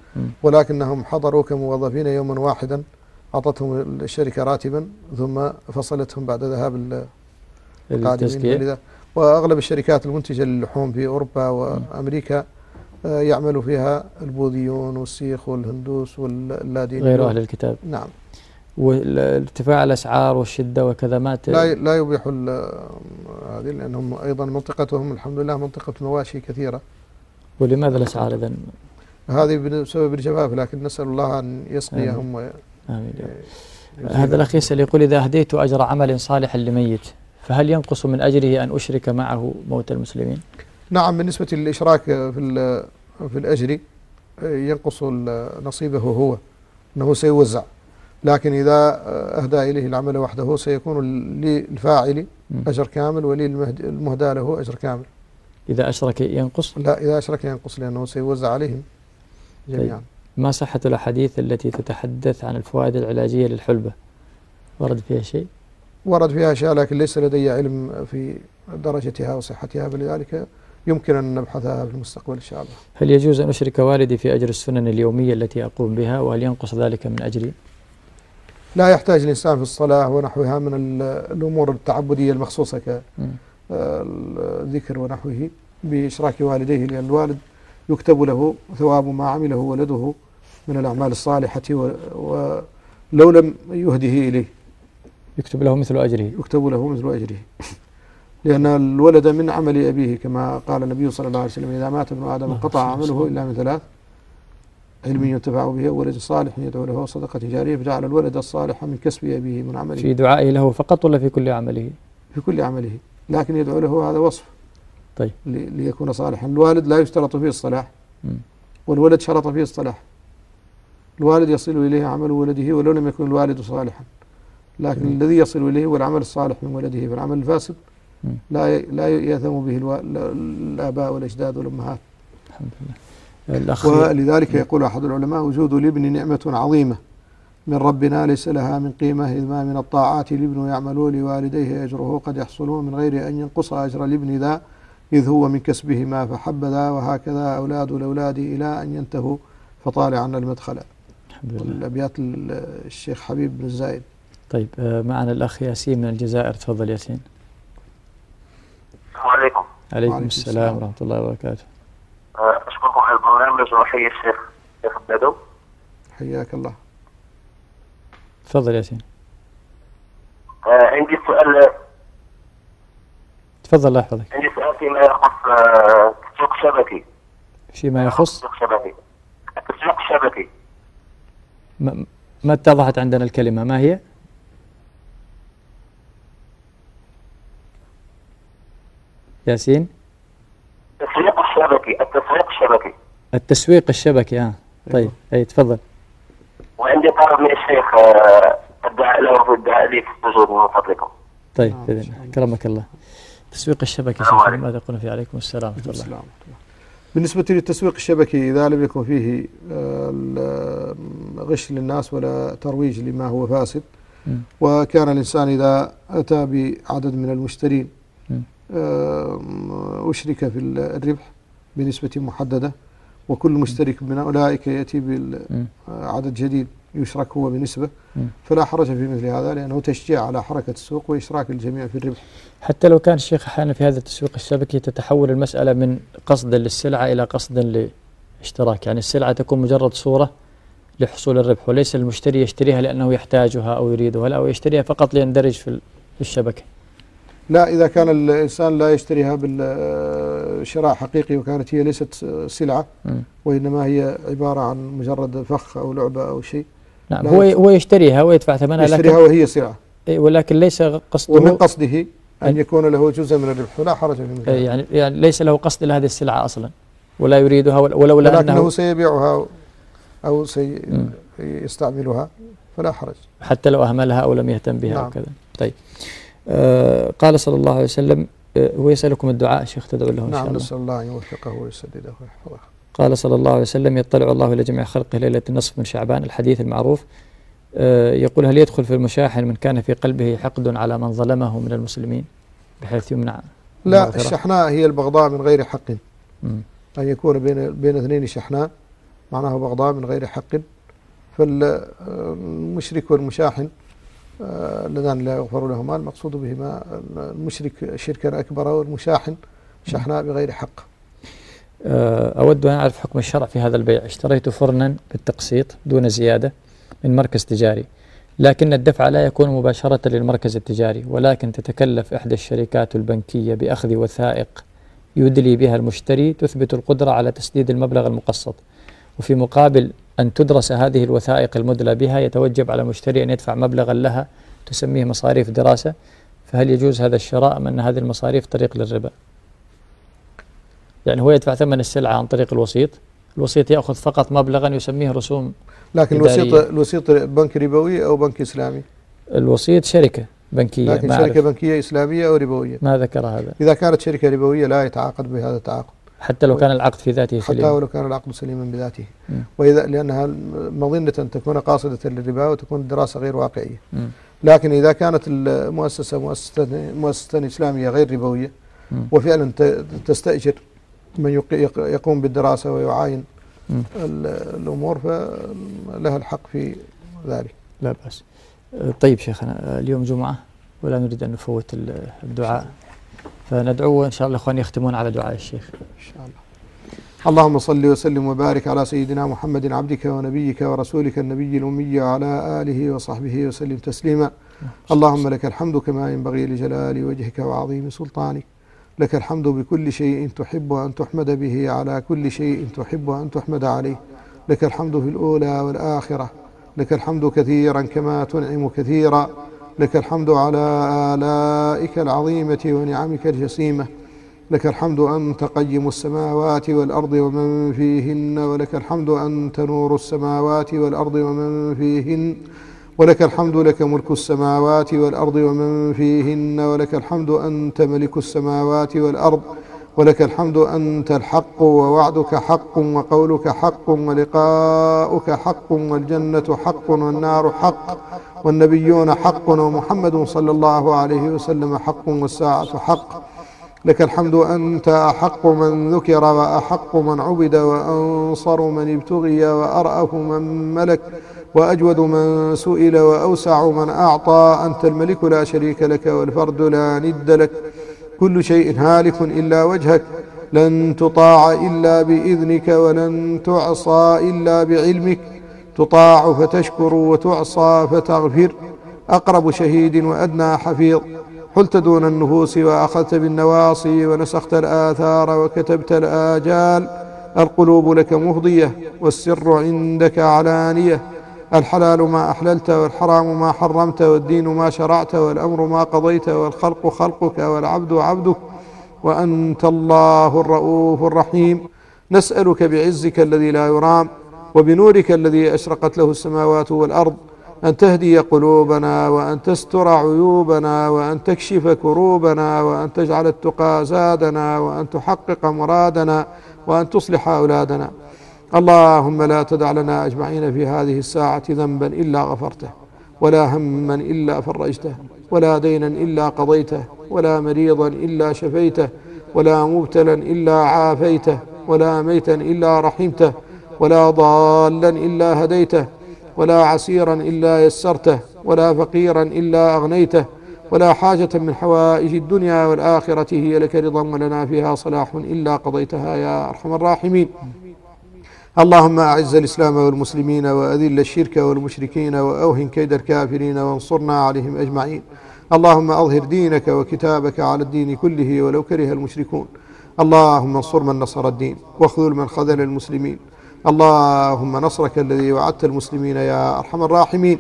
ولكنهم حضروا كموظفين يوما واحدا أعطتهم الشركة راتبا ثم فصلتهم بعد ذهاب ال- القادمين وأغلب الشركات المنتجة للحوم في أوروبا وأمريكا آه، يعمل فيها البوذيون والسيخ والهندوس واللادين غير أهل الكتاب. نعم. وارتفاع الأسعار والشدة وكذا ما لا لا يبيح هذه لأنهم أيضا منطقتهم الحمد لله منطقة مواشي كثيرة. ولماذا الأسعار إذا هذه بسبب الجفاف لكن نسأل الله أن يسقيهم آمين. رب. هذا الأخ يسأل يقول إذا أهديت أجر عمل صالح لميت فهل ينقص من أجره أن أشرك معه موت المسلمين؟ نعم بالنسبة للإشراك في في الأجر ينقص نصيبه هو أنه سيوزع. لكن إذا أهدى إليه العمل وحده سيكون للفاعل. أجر كامل وللمهدى له أجر كامل. إذا أشرك ينقص؟ لا إذا أشرك ينقص لأنه سيوزع عليهم جميعا. ما صحة الأحاديث التي تتحدث عن الفوائد العلاجية للحلبة؟ ورد فيها شيء؟ ورد فيها أشياء لكن ليس لدي علم في درجتها وصحتها فلذلك يمكن أن نبحثها في المستقبل إن شاء الله. هل يجوز أن أشرك والدي في أجر السنن اليومية التي أقوم بها وهل ينقص ذلك من أجري؟ لا يحتاج الإنسان في الصلاة ونحوها من ال- الأمور التعبدية المخصوصة ك مم. الذكر ونحوه بإشراك والديه لأن الوالد يكتب له ثواب ما عمله ولده من الأعمال الصالحة ولو لم يهده إليه. يكتب له مثل أجره. يكتب له مثل أجره. لأن الولد من عمل أبيه كما قال النبي صلى الله عليه وسلم إذا مات ابن آدم انقطع عمله إلا من ثلاث علم ينتفع به وولد صالح يدعو له وصدقة جارية فجعل الولد الصالح من كسب أبيه من عمله. في دعائه له فقط ولا في كل عمله؟ في كل عمله. لكن يدعو له هذا وصف. طيب. لي- ليكون صالحا. الوالد لا يشترط فيه الصلاح. والولد شرط فيه الصلاح. الوالد يصل إليه عمل ولده ولو لم يكن الوالد صالحا. لكن مم. الذي يصل إليه هو العمل الصالح من ولده فالعمل الفاسد. مم. لا لا يأثم به الآباء والأجداد والأمهات. الحمد لله. ولذلك يقول أحد العلماء وجود الابن نعمة عظيمة. من ربنا ليس لها من قيمة إذ ما من الطاعات الابن يعمل لوالديه أجره قد يحصل من غير أن ينقص أجر الابن ذا إذ هو من كسبهما فحبذا وهكذا أولاد الأولاد إلى أن ينتهوا فطال عنا المدخل. الحمد لله. والأبيات ال- الشيخ حبيب بن الزايد طيب آه، معنا الأخ ياسين من الجزائر. تفضل ياسين. السلام عليكم. عليكم وعليكم السلام السلام. ورحمة الله وبركاته. آه، أشكركم على البرنامج وأحيي الشيخ شيخ الندو حياك الله. تفضل ياسين آه، عندي سؤال. تفضل الله يحفظك. عندي سؤال فيما يخص آه، التسويق الشبكي فيما يخص التسويق الشبكي التسويق الشبكي ما, ما اتضحت عندنا الكلمة؟ ما هي؟ ياسين؟ التسويق الشبكي التسويق الشبكي. التسويق الشبكي آه. طيب أي تفضل. وعندي طلب من الشيخ آه، الدعاء له في الدعاء لي في السجود من فضلكم طيب إن شاء الله. كرمك الله تسويق السلام شيخ. ماذا يقولون فيه عليكم السلام ورحمة الله السلام بالنسبة للتسويق الشبكي إذا لم يكن فيه آه، غش للناس ولا ترويج لما هو فاسد. وكان الإنسان إذا أتى بعدد من المشترين. آه، أشرك في الربح بنسبة محددة وكل مشترك من أولئك يأتي. بعدد جديد يشرك هو بنسبة. فلا حرج في مثل هذا لأنه تشجيع على حركة السوق وإشراك الجميع في الربح حتى لو كان الشيخ أحيانا في هذا التسويق الشبكي تتحول المسألة من قصد للسلعة إلى قصد لاشتراك يعني السلعة تكون مجرد صورة لحصول الربح وليس المشتري يشتريها لأنه يحتاجها أو يريدها لا أو يشتريها فقط ليندرج في الشبكة لا إذا كان الإنسان لا يشتريها بالشراء حقيقي وكانت هي ليست سلعة. وإنما هي عبارة عن مجرد فخ أو لعبة أو شيء نعم هو هو يشتريها ويدفع ثمنها يشتريها وهي سلعة إيه، ولكن ليس قصده ومن قصده أن يكون له جزء من الربح ولا حرج في مثل إيه،. يعني يعني ليس له قصد لهذه السلعة أصلا ولا يريدها ول- ولولا ولكنه أنه سيبيعها أو. سيستعملها فلا حرج حتى لو أهملها أو لم يهتم بها نعم. أو كذا طيب قال صلى الله عليه وسلم آه هو يسألكم الدعاء شيخ تدعو له إن شاء نعم الله. نسأل الله أن يوفقه ويسدده ويحفظه. قال صلى الله عليه وسلم يطلع الله إلى جميع خلقه ليلة النصف من شعبان الحديث المعروف. آه، يقول هل يدخل في المشاحن من كان في قلبه حقد على من ظلمه من المسلمين؟ بحيث يمنع لا؟ الشحناء هي البغضاء من غير حق. أن يكون بين بين اثنين شحناء معناه بغضاء من غير حق. فالمشرك والمشاحن آه، اللذان لا يغفر لهما. المقصود بهما المشرك شركا أكبر والمشاحن شحناء بغير حق. آه، أود أن أعرف حكم الشرع في هذا البيع. اشتريت فرنا بالتقسيط دون زيادة من مركز تجاري لكن الدفع لا يكون مباشرة للمركز التجاري ولكن تتكلف إحدى الشركات البنكية بأخذ وثائق يدلي بها المشتري تثبت القدرة على تسديد المبلغ المقسط. وفي مقابل أن تدرس هذه الوثائق المدلى بها يتوجب على المشتري أن يدفع مبلغا لها تسميه مصاريف دراسة. فهل يجوز هذا الشراء أم أن هذه المصاريف طريق للربا؟ يعني هو يدفع ثمن السلعة عن طريق الوسيط. الوسيط يأخذ فقط مبلغا يسميه رسوم لكن إدارية. الوسيط الوسيط بنك ربوي أو بنك إسلامي؟ الوسيط شركة بنكية لكن شركة بنكية إسلامية أو ربوية؟ ما ذكر هذا. إذا كانت شركة ربوية لا يتعاقد بهذا التعاقد. حتى لو كان العقد في ذاته حتى سليم. ولو كان العقد سليما بذاته. مم. وإذا لأنها مظنة أن تكون قاصدة للربا وتكون الدراسة غير واقعية. مم. لكن إذا كانت المؤسسة مؤسسة مؤسسة إسلامية غير ربوية مم. وفعلا تستأجر من يق- يق- يقوم بالدراسة ويعاين الأمور فلها الحق في ذلك. لا بأس. طيب شيخنا اليوم جمعة ولا نريد أن نفوت ال- الدعاء. فندعو إن شاء الله الإخوان يختمون على دعاء الشيخ. إن شاء الله. اللهم صل وسلم وبارك على سيدنا محمد عبدك ونبيك ورسولك النبي الأمي وعلى آله وصحبه وسلم تسليما. اللهم لك الحمد كما ينبغي لجلال وجهك وعظيم سلطانك. لك الحمد بكل شيء تحب أن تحمد به على كل شيء تحب أن تحمد عليه. لك الحمد في الأولى والآخرة. لك الحمد كثيرا كما تنعم كثيرا. لك الحمد على آلائك العظيمة ونعمك الجسيمة. لك الحمد أنت قيم السماوات والأرض ومن فيهن ولك الحمد أنت نور السماوات والأرض ومن فيهن. ولك الحمد لك ملك السماوات والأرض ومن فيهن. ولك الحمد أنت ملك السماوات والأرض. ولك الحمد أنت الحق ووعدك حق وقولك حق ولقاؤك حق والجنة حق والنار حق. والنبيون حق ومحمد صلى الله عليه وسلم حق والساعة حق. لك الحمد أنت أحق من ذكر وأحق من عبد وأنصر من ابتغي وأرأف من ملك وأجود من سئل وأوسع من أعطى. أنت الملك لا شريك لك والفرد لا ند لك. كل شيء هالك إلا وجهك. لن تطاع إلا بإذنك ولن تعصى إلا بعلمك. تطاع فتشكر وتعصى فتغفر. أقرب شهيد وأدنى حفيظ. حلت دون النفوس وأخذت بالنواصي ونسخت الآثار وكتبت الآجال. القلوب لك مفضية والسر عندك علانية. الحلال ما أحللت والحرام ما حرمت والدين ما شرعت والأمر ما قضيت والخلق خلقك والعبد عبدك. وأنت الله الرؤوف الرحيم. نسألك بعزك الذي لا يرام. وبنورك الذي أشرقت له السماوات والأرض أن تهدي قلوبنا وأن تستر عيوبنا وأن تكشف كروبنا وأن تجعل التقى زادنا وأن تحقق مرادنا وأن تصلح أولادنا. اللهم لا تدع لنا أجمعين في هذه الساعة ذنبا إلا غفرته ولا هما إلا فرجته ولا دينا إلا قضيته ولا مريضا إلا شفيته ولا مبتلا إلا عافيته ولا ميتا إلا رحمته. ولا ضالا إلا هديته ولا عسيرا إلا يسرته ولا فقيرا إلا أغنيته ولا حاجة من حوائج الدنيا والآخرة هي لك رضا ولنا فيها صلاح إلا قضيتها يا أرحم الراحمين. اللهم أعز الإسلام والمسلمين وأذل الشرك والمشركين وأوهن كيد الكافرين وانصرنا عليهم أجمعين. اللهم أظهر دينك وكتابك على الدين كله ولو كره المشركون. اللهم انصر من نصر الدين واخذل من خذل المسلمين. اللهم نصرك الذي وعدت المسلمين يا أرحم الراحمين.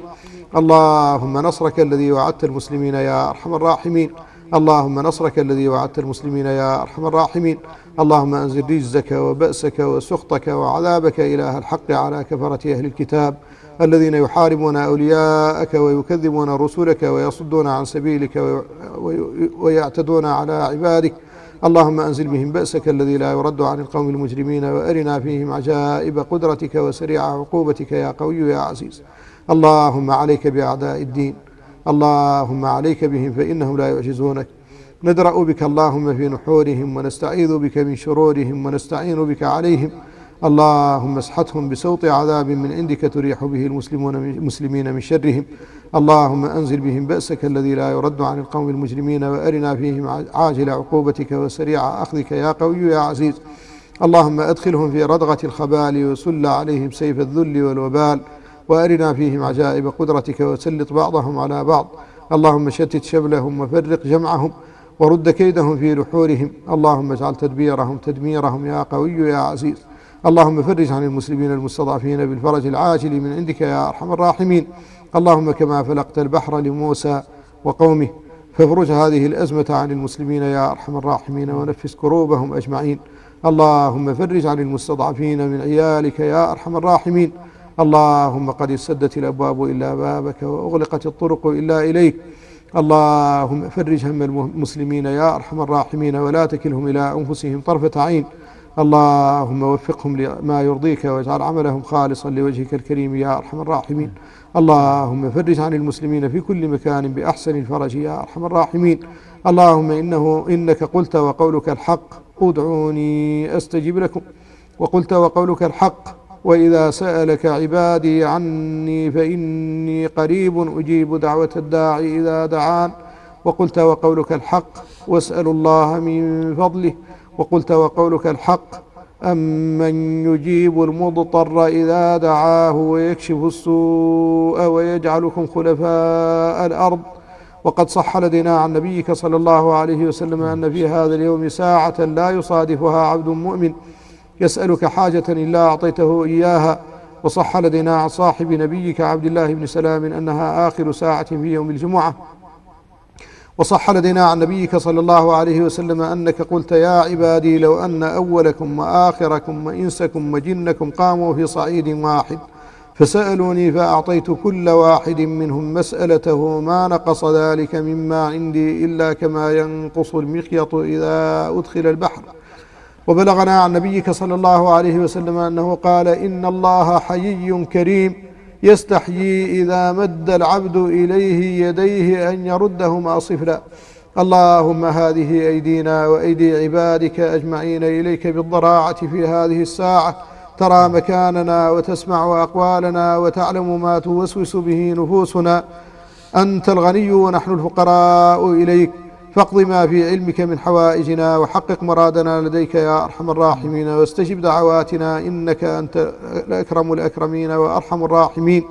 اللهم نصرك الذي وعدت المسلمين يا أرحم الراحمين. اللهم نصرك الذي وعدت المسلمين يا أرحم الراحمين. اللهم أنزل رجزك وبأسك وسخطك وعذابك إله الحق على كفرة أهل الكتاب. الذين يحاربون أولياءك ويكذبون رسلك ويصدون عن سبيلك وي- وي- ويعتدون على عبادك. اللهم أنزل بهم بأسك الذي لا يرد عن القوم المجرمين وأرنا فيهم عجائب قدرتك وسريع عقوبتك يا قوي يا عزيز. اللهم عليك بأعداء الدين. اللهم عليك بهم فإنهم لا يعجزونك. ندرأ بك اللهم في نحورهم ونستعيذ بك من شرورهم ونستعين بك عليهم. اللهم اسحتهم بسوط عذاب من عندك تريح به المسلمون المسلمين من شرهم. اللهم أنزل بهم بأسك الذي لا يرد عن القوم المجرمين وأرنا فيهم عاجل عقوبتك وسريع أخذك يا قوي يا عزيز. اللهم أدخلهم في ردغة الخبال وسل عليهم سيف الذل والوبال وأرنا فيهم عجائب قدرتك وسلط بعضهم على بعض. اللهم شتت شبلهم وفرق جمعهم ورد كيدهم في نحورهم. اللهم اجعل تدبيرهم تدميرهم يا قوي يا عزيز. اللهم فرج عن المسلمين المستضعفين بالفرج العاجل من عندك يا أرحم الراحمين. اللهم كما فلقت البحر لموسى وقومه فافرج هذه الأزمة عن المسلمين يا أرحم الراحمين ونفس كروبهم أجمعين. اللهم فرج عن المستضعفين من عيالك يا أرحم الراحمين. اللهم قد سدت الأبواب إلا بابك وأغلقت الطرق إلا إليك. اللهم فرج هم المسلمين يا أرحم الراحمين ولا تكلهم إلى أنفسهم طرفة عين. اللهم وفقهم لما يرضيك واجعل عملهم خالصا لوجهك الكريم يا أرحم الراحمين. اللهم فرج عن المسلمين في كل مكان بأحسن الفرج يا أرحم الراحمين. اللهم إنه إنك قلت وقولك الحق ادعوني استجب لكم. وقلت وقولك الحق وإذا سألك عبادي عني فإني قريب أجيب دعوة الداعي إذا دعان. وقلت وقولك الحق واسالوا الله من فضله. وقلت وقولك الحق. أمن يجيب المضطر إذا دعاه ويكشف السوء ويجعلكم خلفاء الأرض. وقد صح لدينا عن نبيك صلى الله عليه وسلم أن في هذا اليوم ساعة لا يصادفها عبد مؤمن يسألك حاجة إلا أعطيته إياها. وصح لدينا عن صاحب نبيك عبد الله بن سلام أنها آخر ساعة في يوم الجمعة. وصح لدينا عن نبيك صلى الله عليه وسلم أنك قلت يا عبادي لو أن أولكم وآخركم وإنسكم وجنكم قاموا في صعيد واحد فسألوني فأعطيت كل واحد منهم مسألته ما نقص ذلك مما عندي إلا كما ينقص المخيط إذا أدخل البحر. وبلغنا عن نبيك صلى الله عليه وسلم أنه قال إن الله حيي كريم. يستحيي إذا مد العبد إليه يديه أن يردهما صفلا اللهم هذه أيدينا وأيدي عبادك أجمعين إليك بالضراعة في هذه الساعة. ترى مكاننا وتسمع أقوالنا وتعلم ما توسوس به نفوسنا. أنت الغني ونحن الفقراء إليك. فاقض ما في علمك من حوائجنا وحقق مرادنا لديك يا أرحم الراحمين واستجب دعواتنا إنك أنت الأكرم الأكرمين وأرحم الراحمين.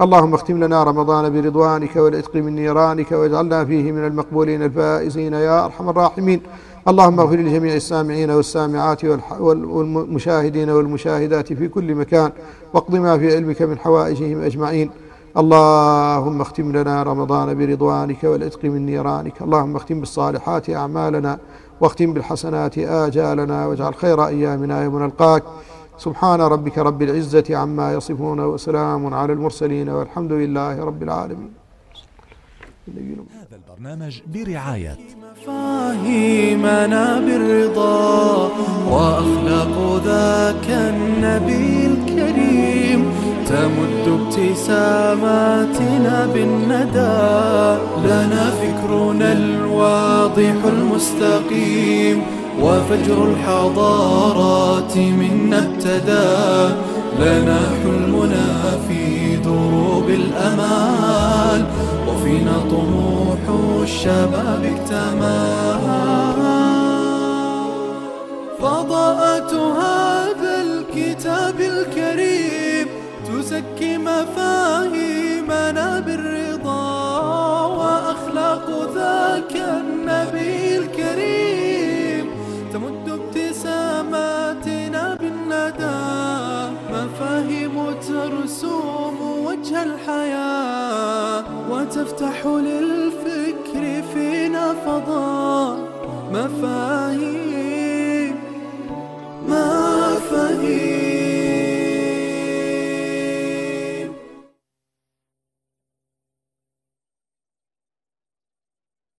اللهم اختم لنا رمضان برضوانك والعتق من نيرانك واجعلنا فيه من المقبولين الفائزين يا أرحم الراحمين. اللهم اغفر لجميع السامعين والسامعات والمشاهدين والمشاهدات في كل مكان واقض ما في علمك من حوائجهم أجمعين. اللهم اختم لنا رمضان برضوانك والعتق من نيرانك. اللهم اختم بالصالحات أعمالنا واختم بالحسنات آجالنا واجعل خير أيامنا يوم نلقاك. سبحان ربك رب العزة عما يصفون وسلام على المرسلين والحمد لله رب العالمين. البرنامج برعاية. مفاهيمنا بالرضا وأخلاق ذاك النبي الكريم تمد ابتساماتنا بالندى. لنا فكرنا الواضح المستقيم وفجر الحضارات منا ابتدى. لنا حلمنا في دروب الأمال وفينا طموح الشباب اكتمل فضاءة هذا الكتاب الكريم تزكي مفاهيمنا بالرضا وأخلاق ذاك النبي الكريم. تمد ابتساماتنا بالندى مفاهيم ترسوم وجه الحياة. تفتح للفكر فينا فضاء مفاهيم مفاهيم.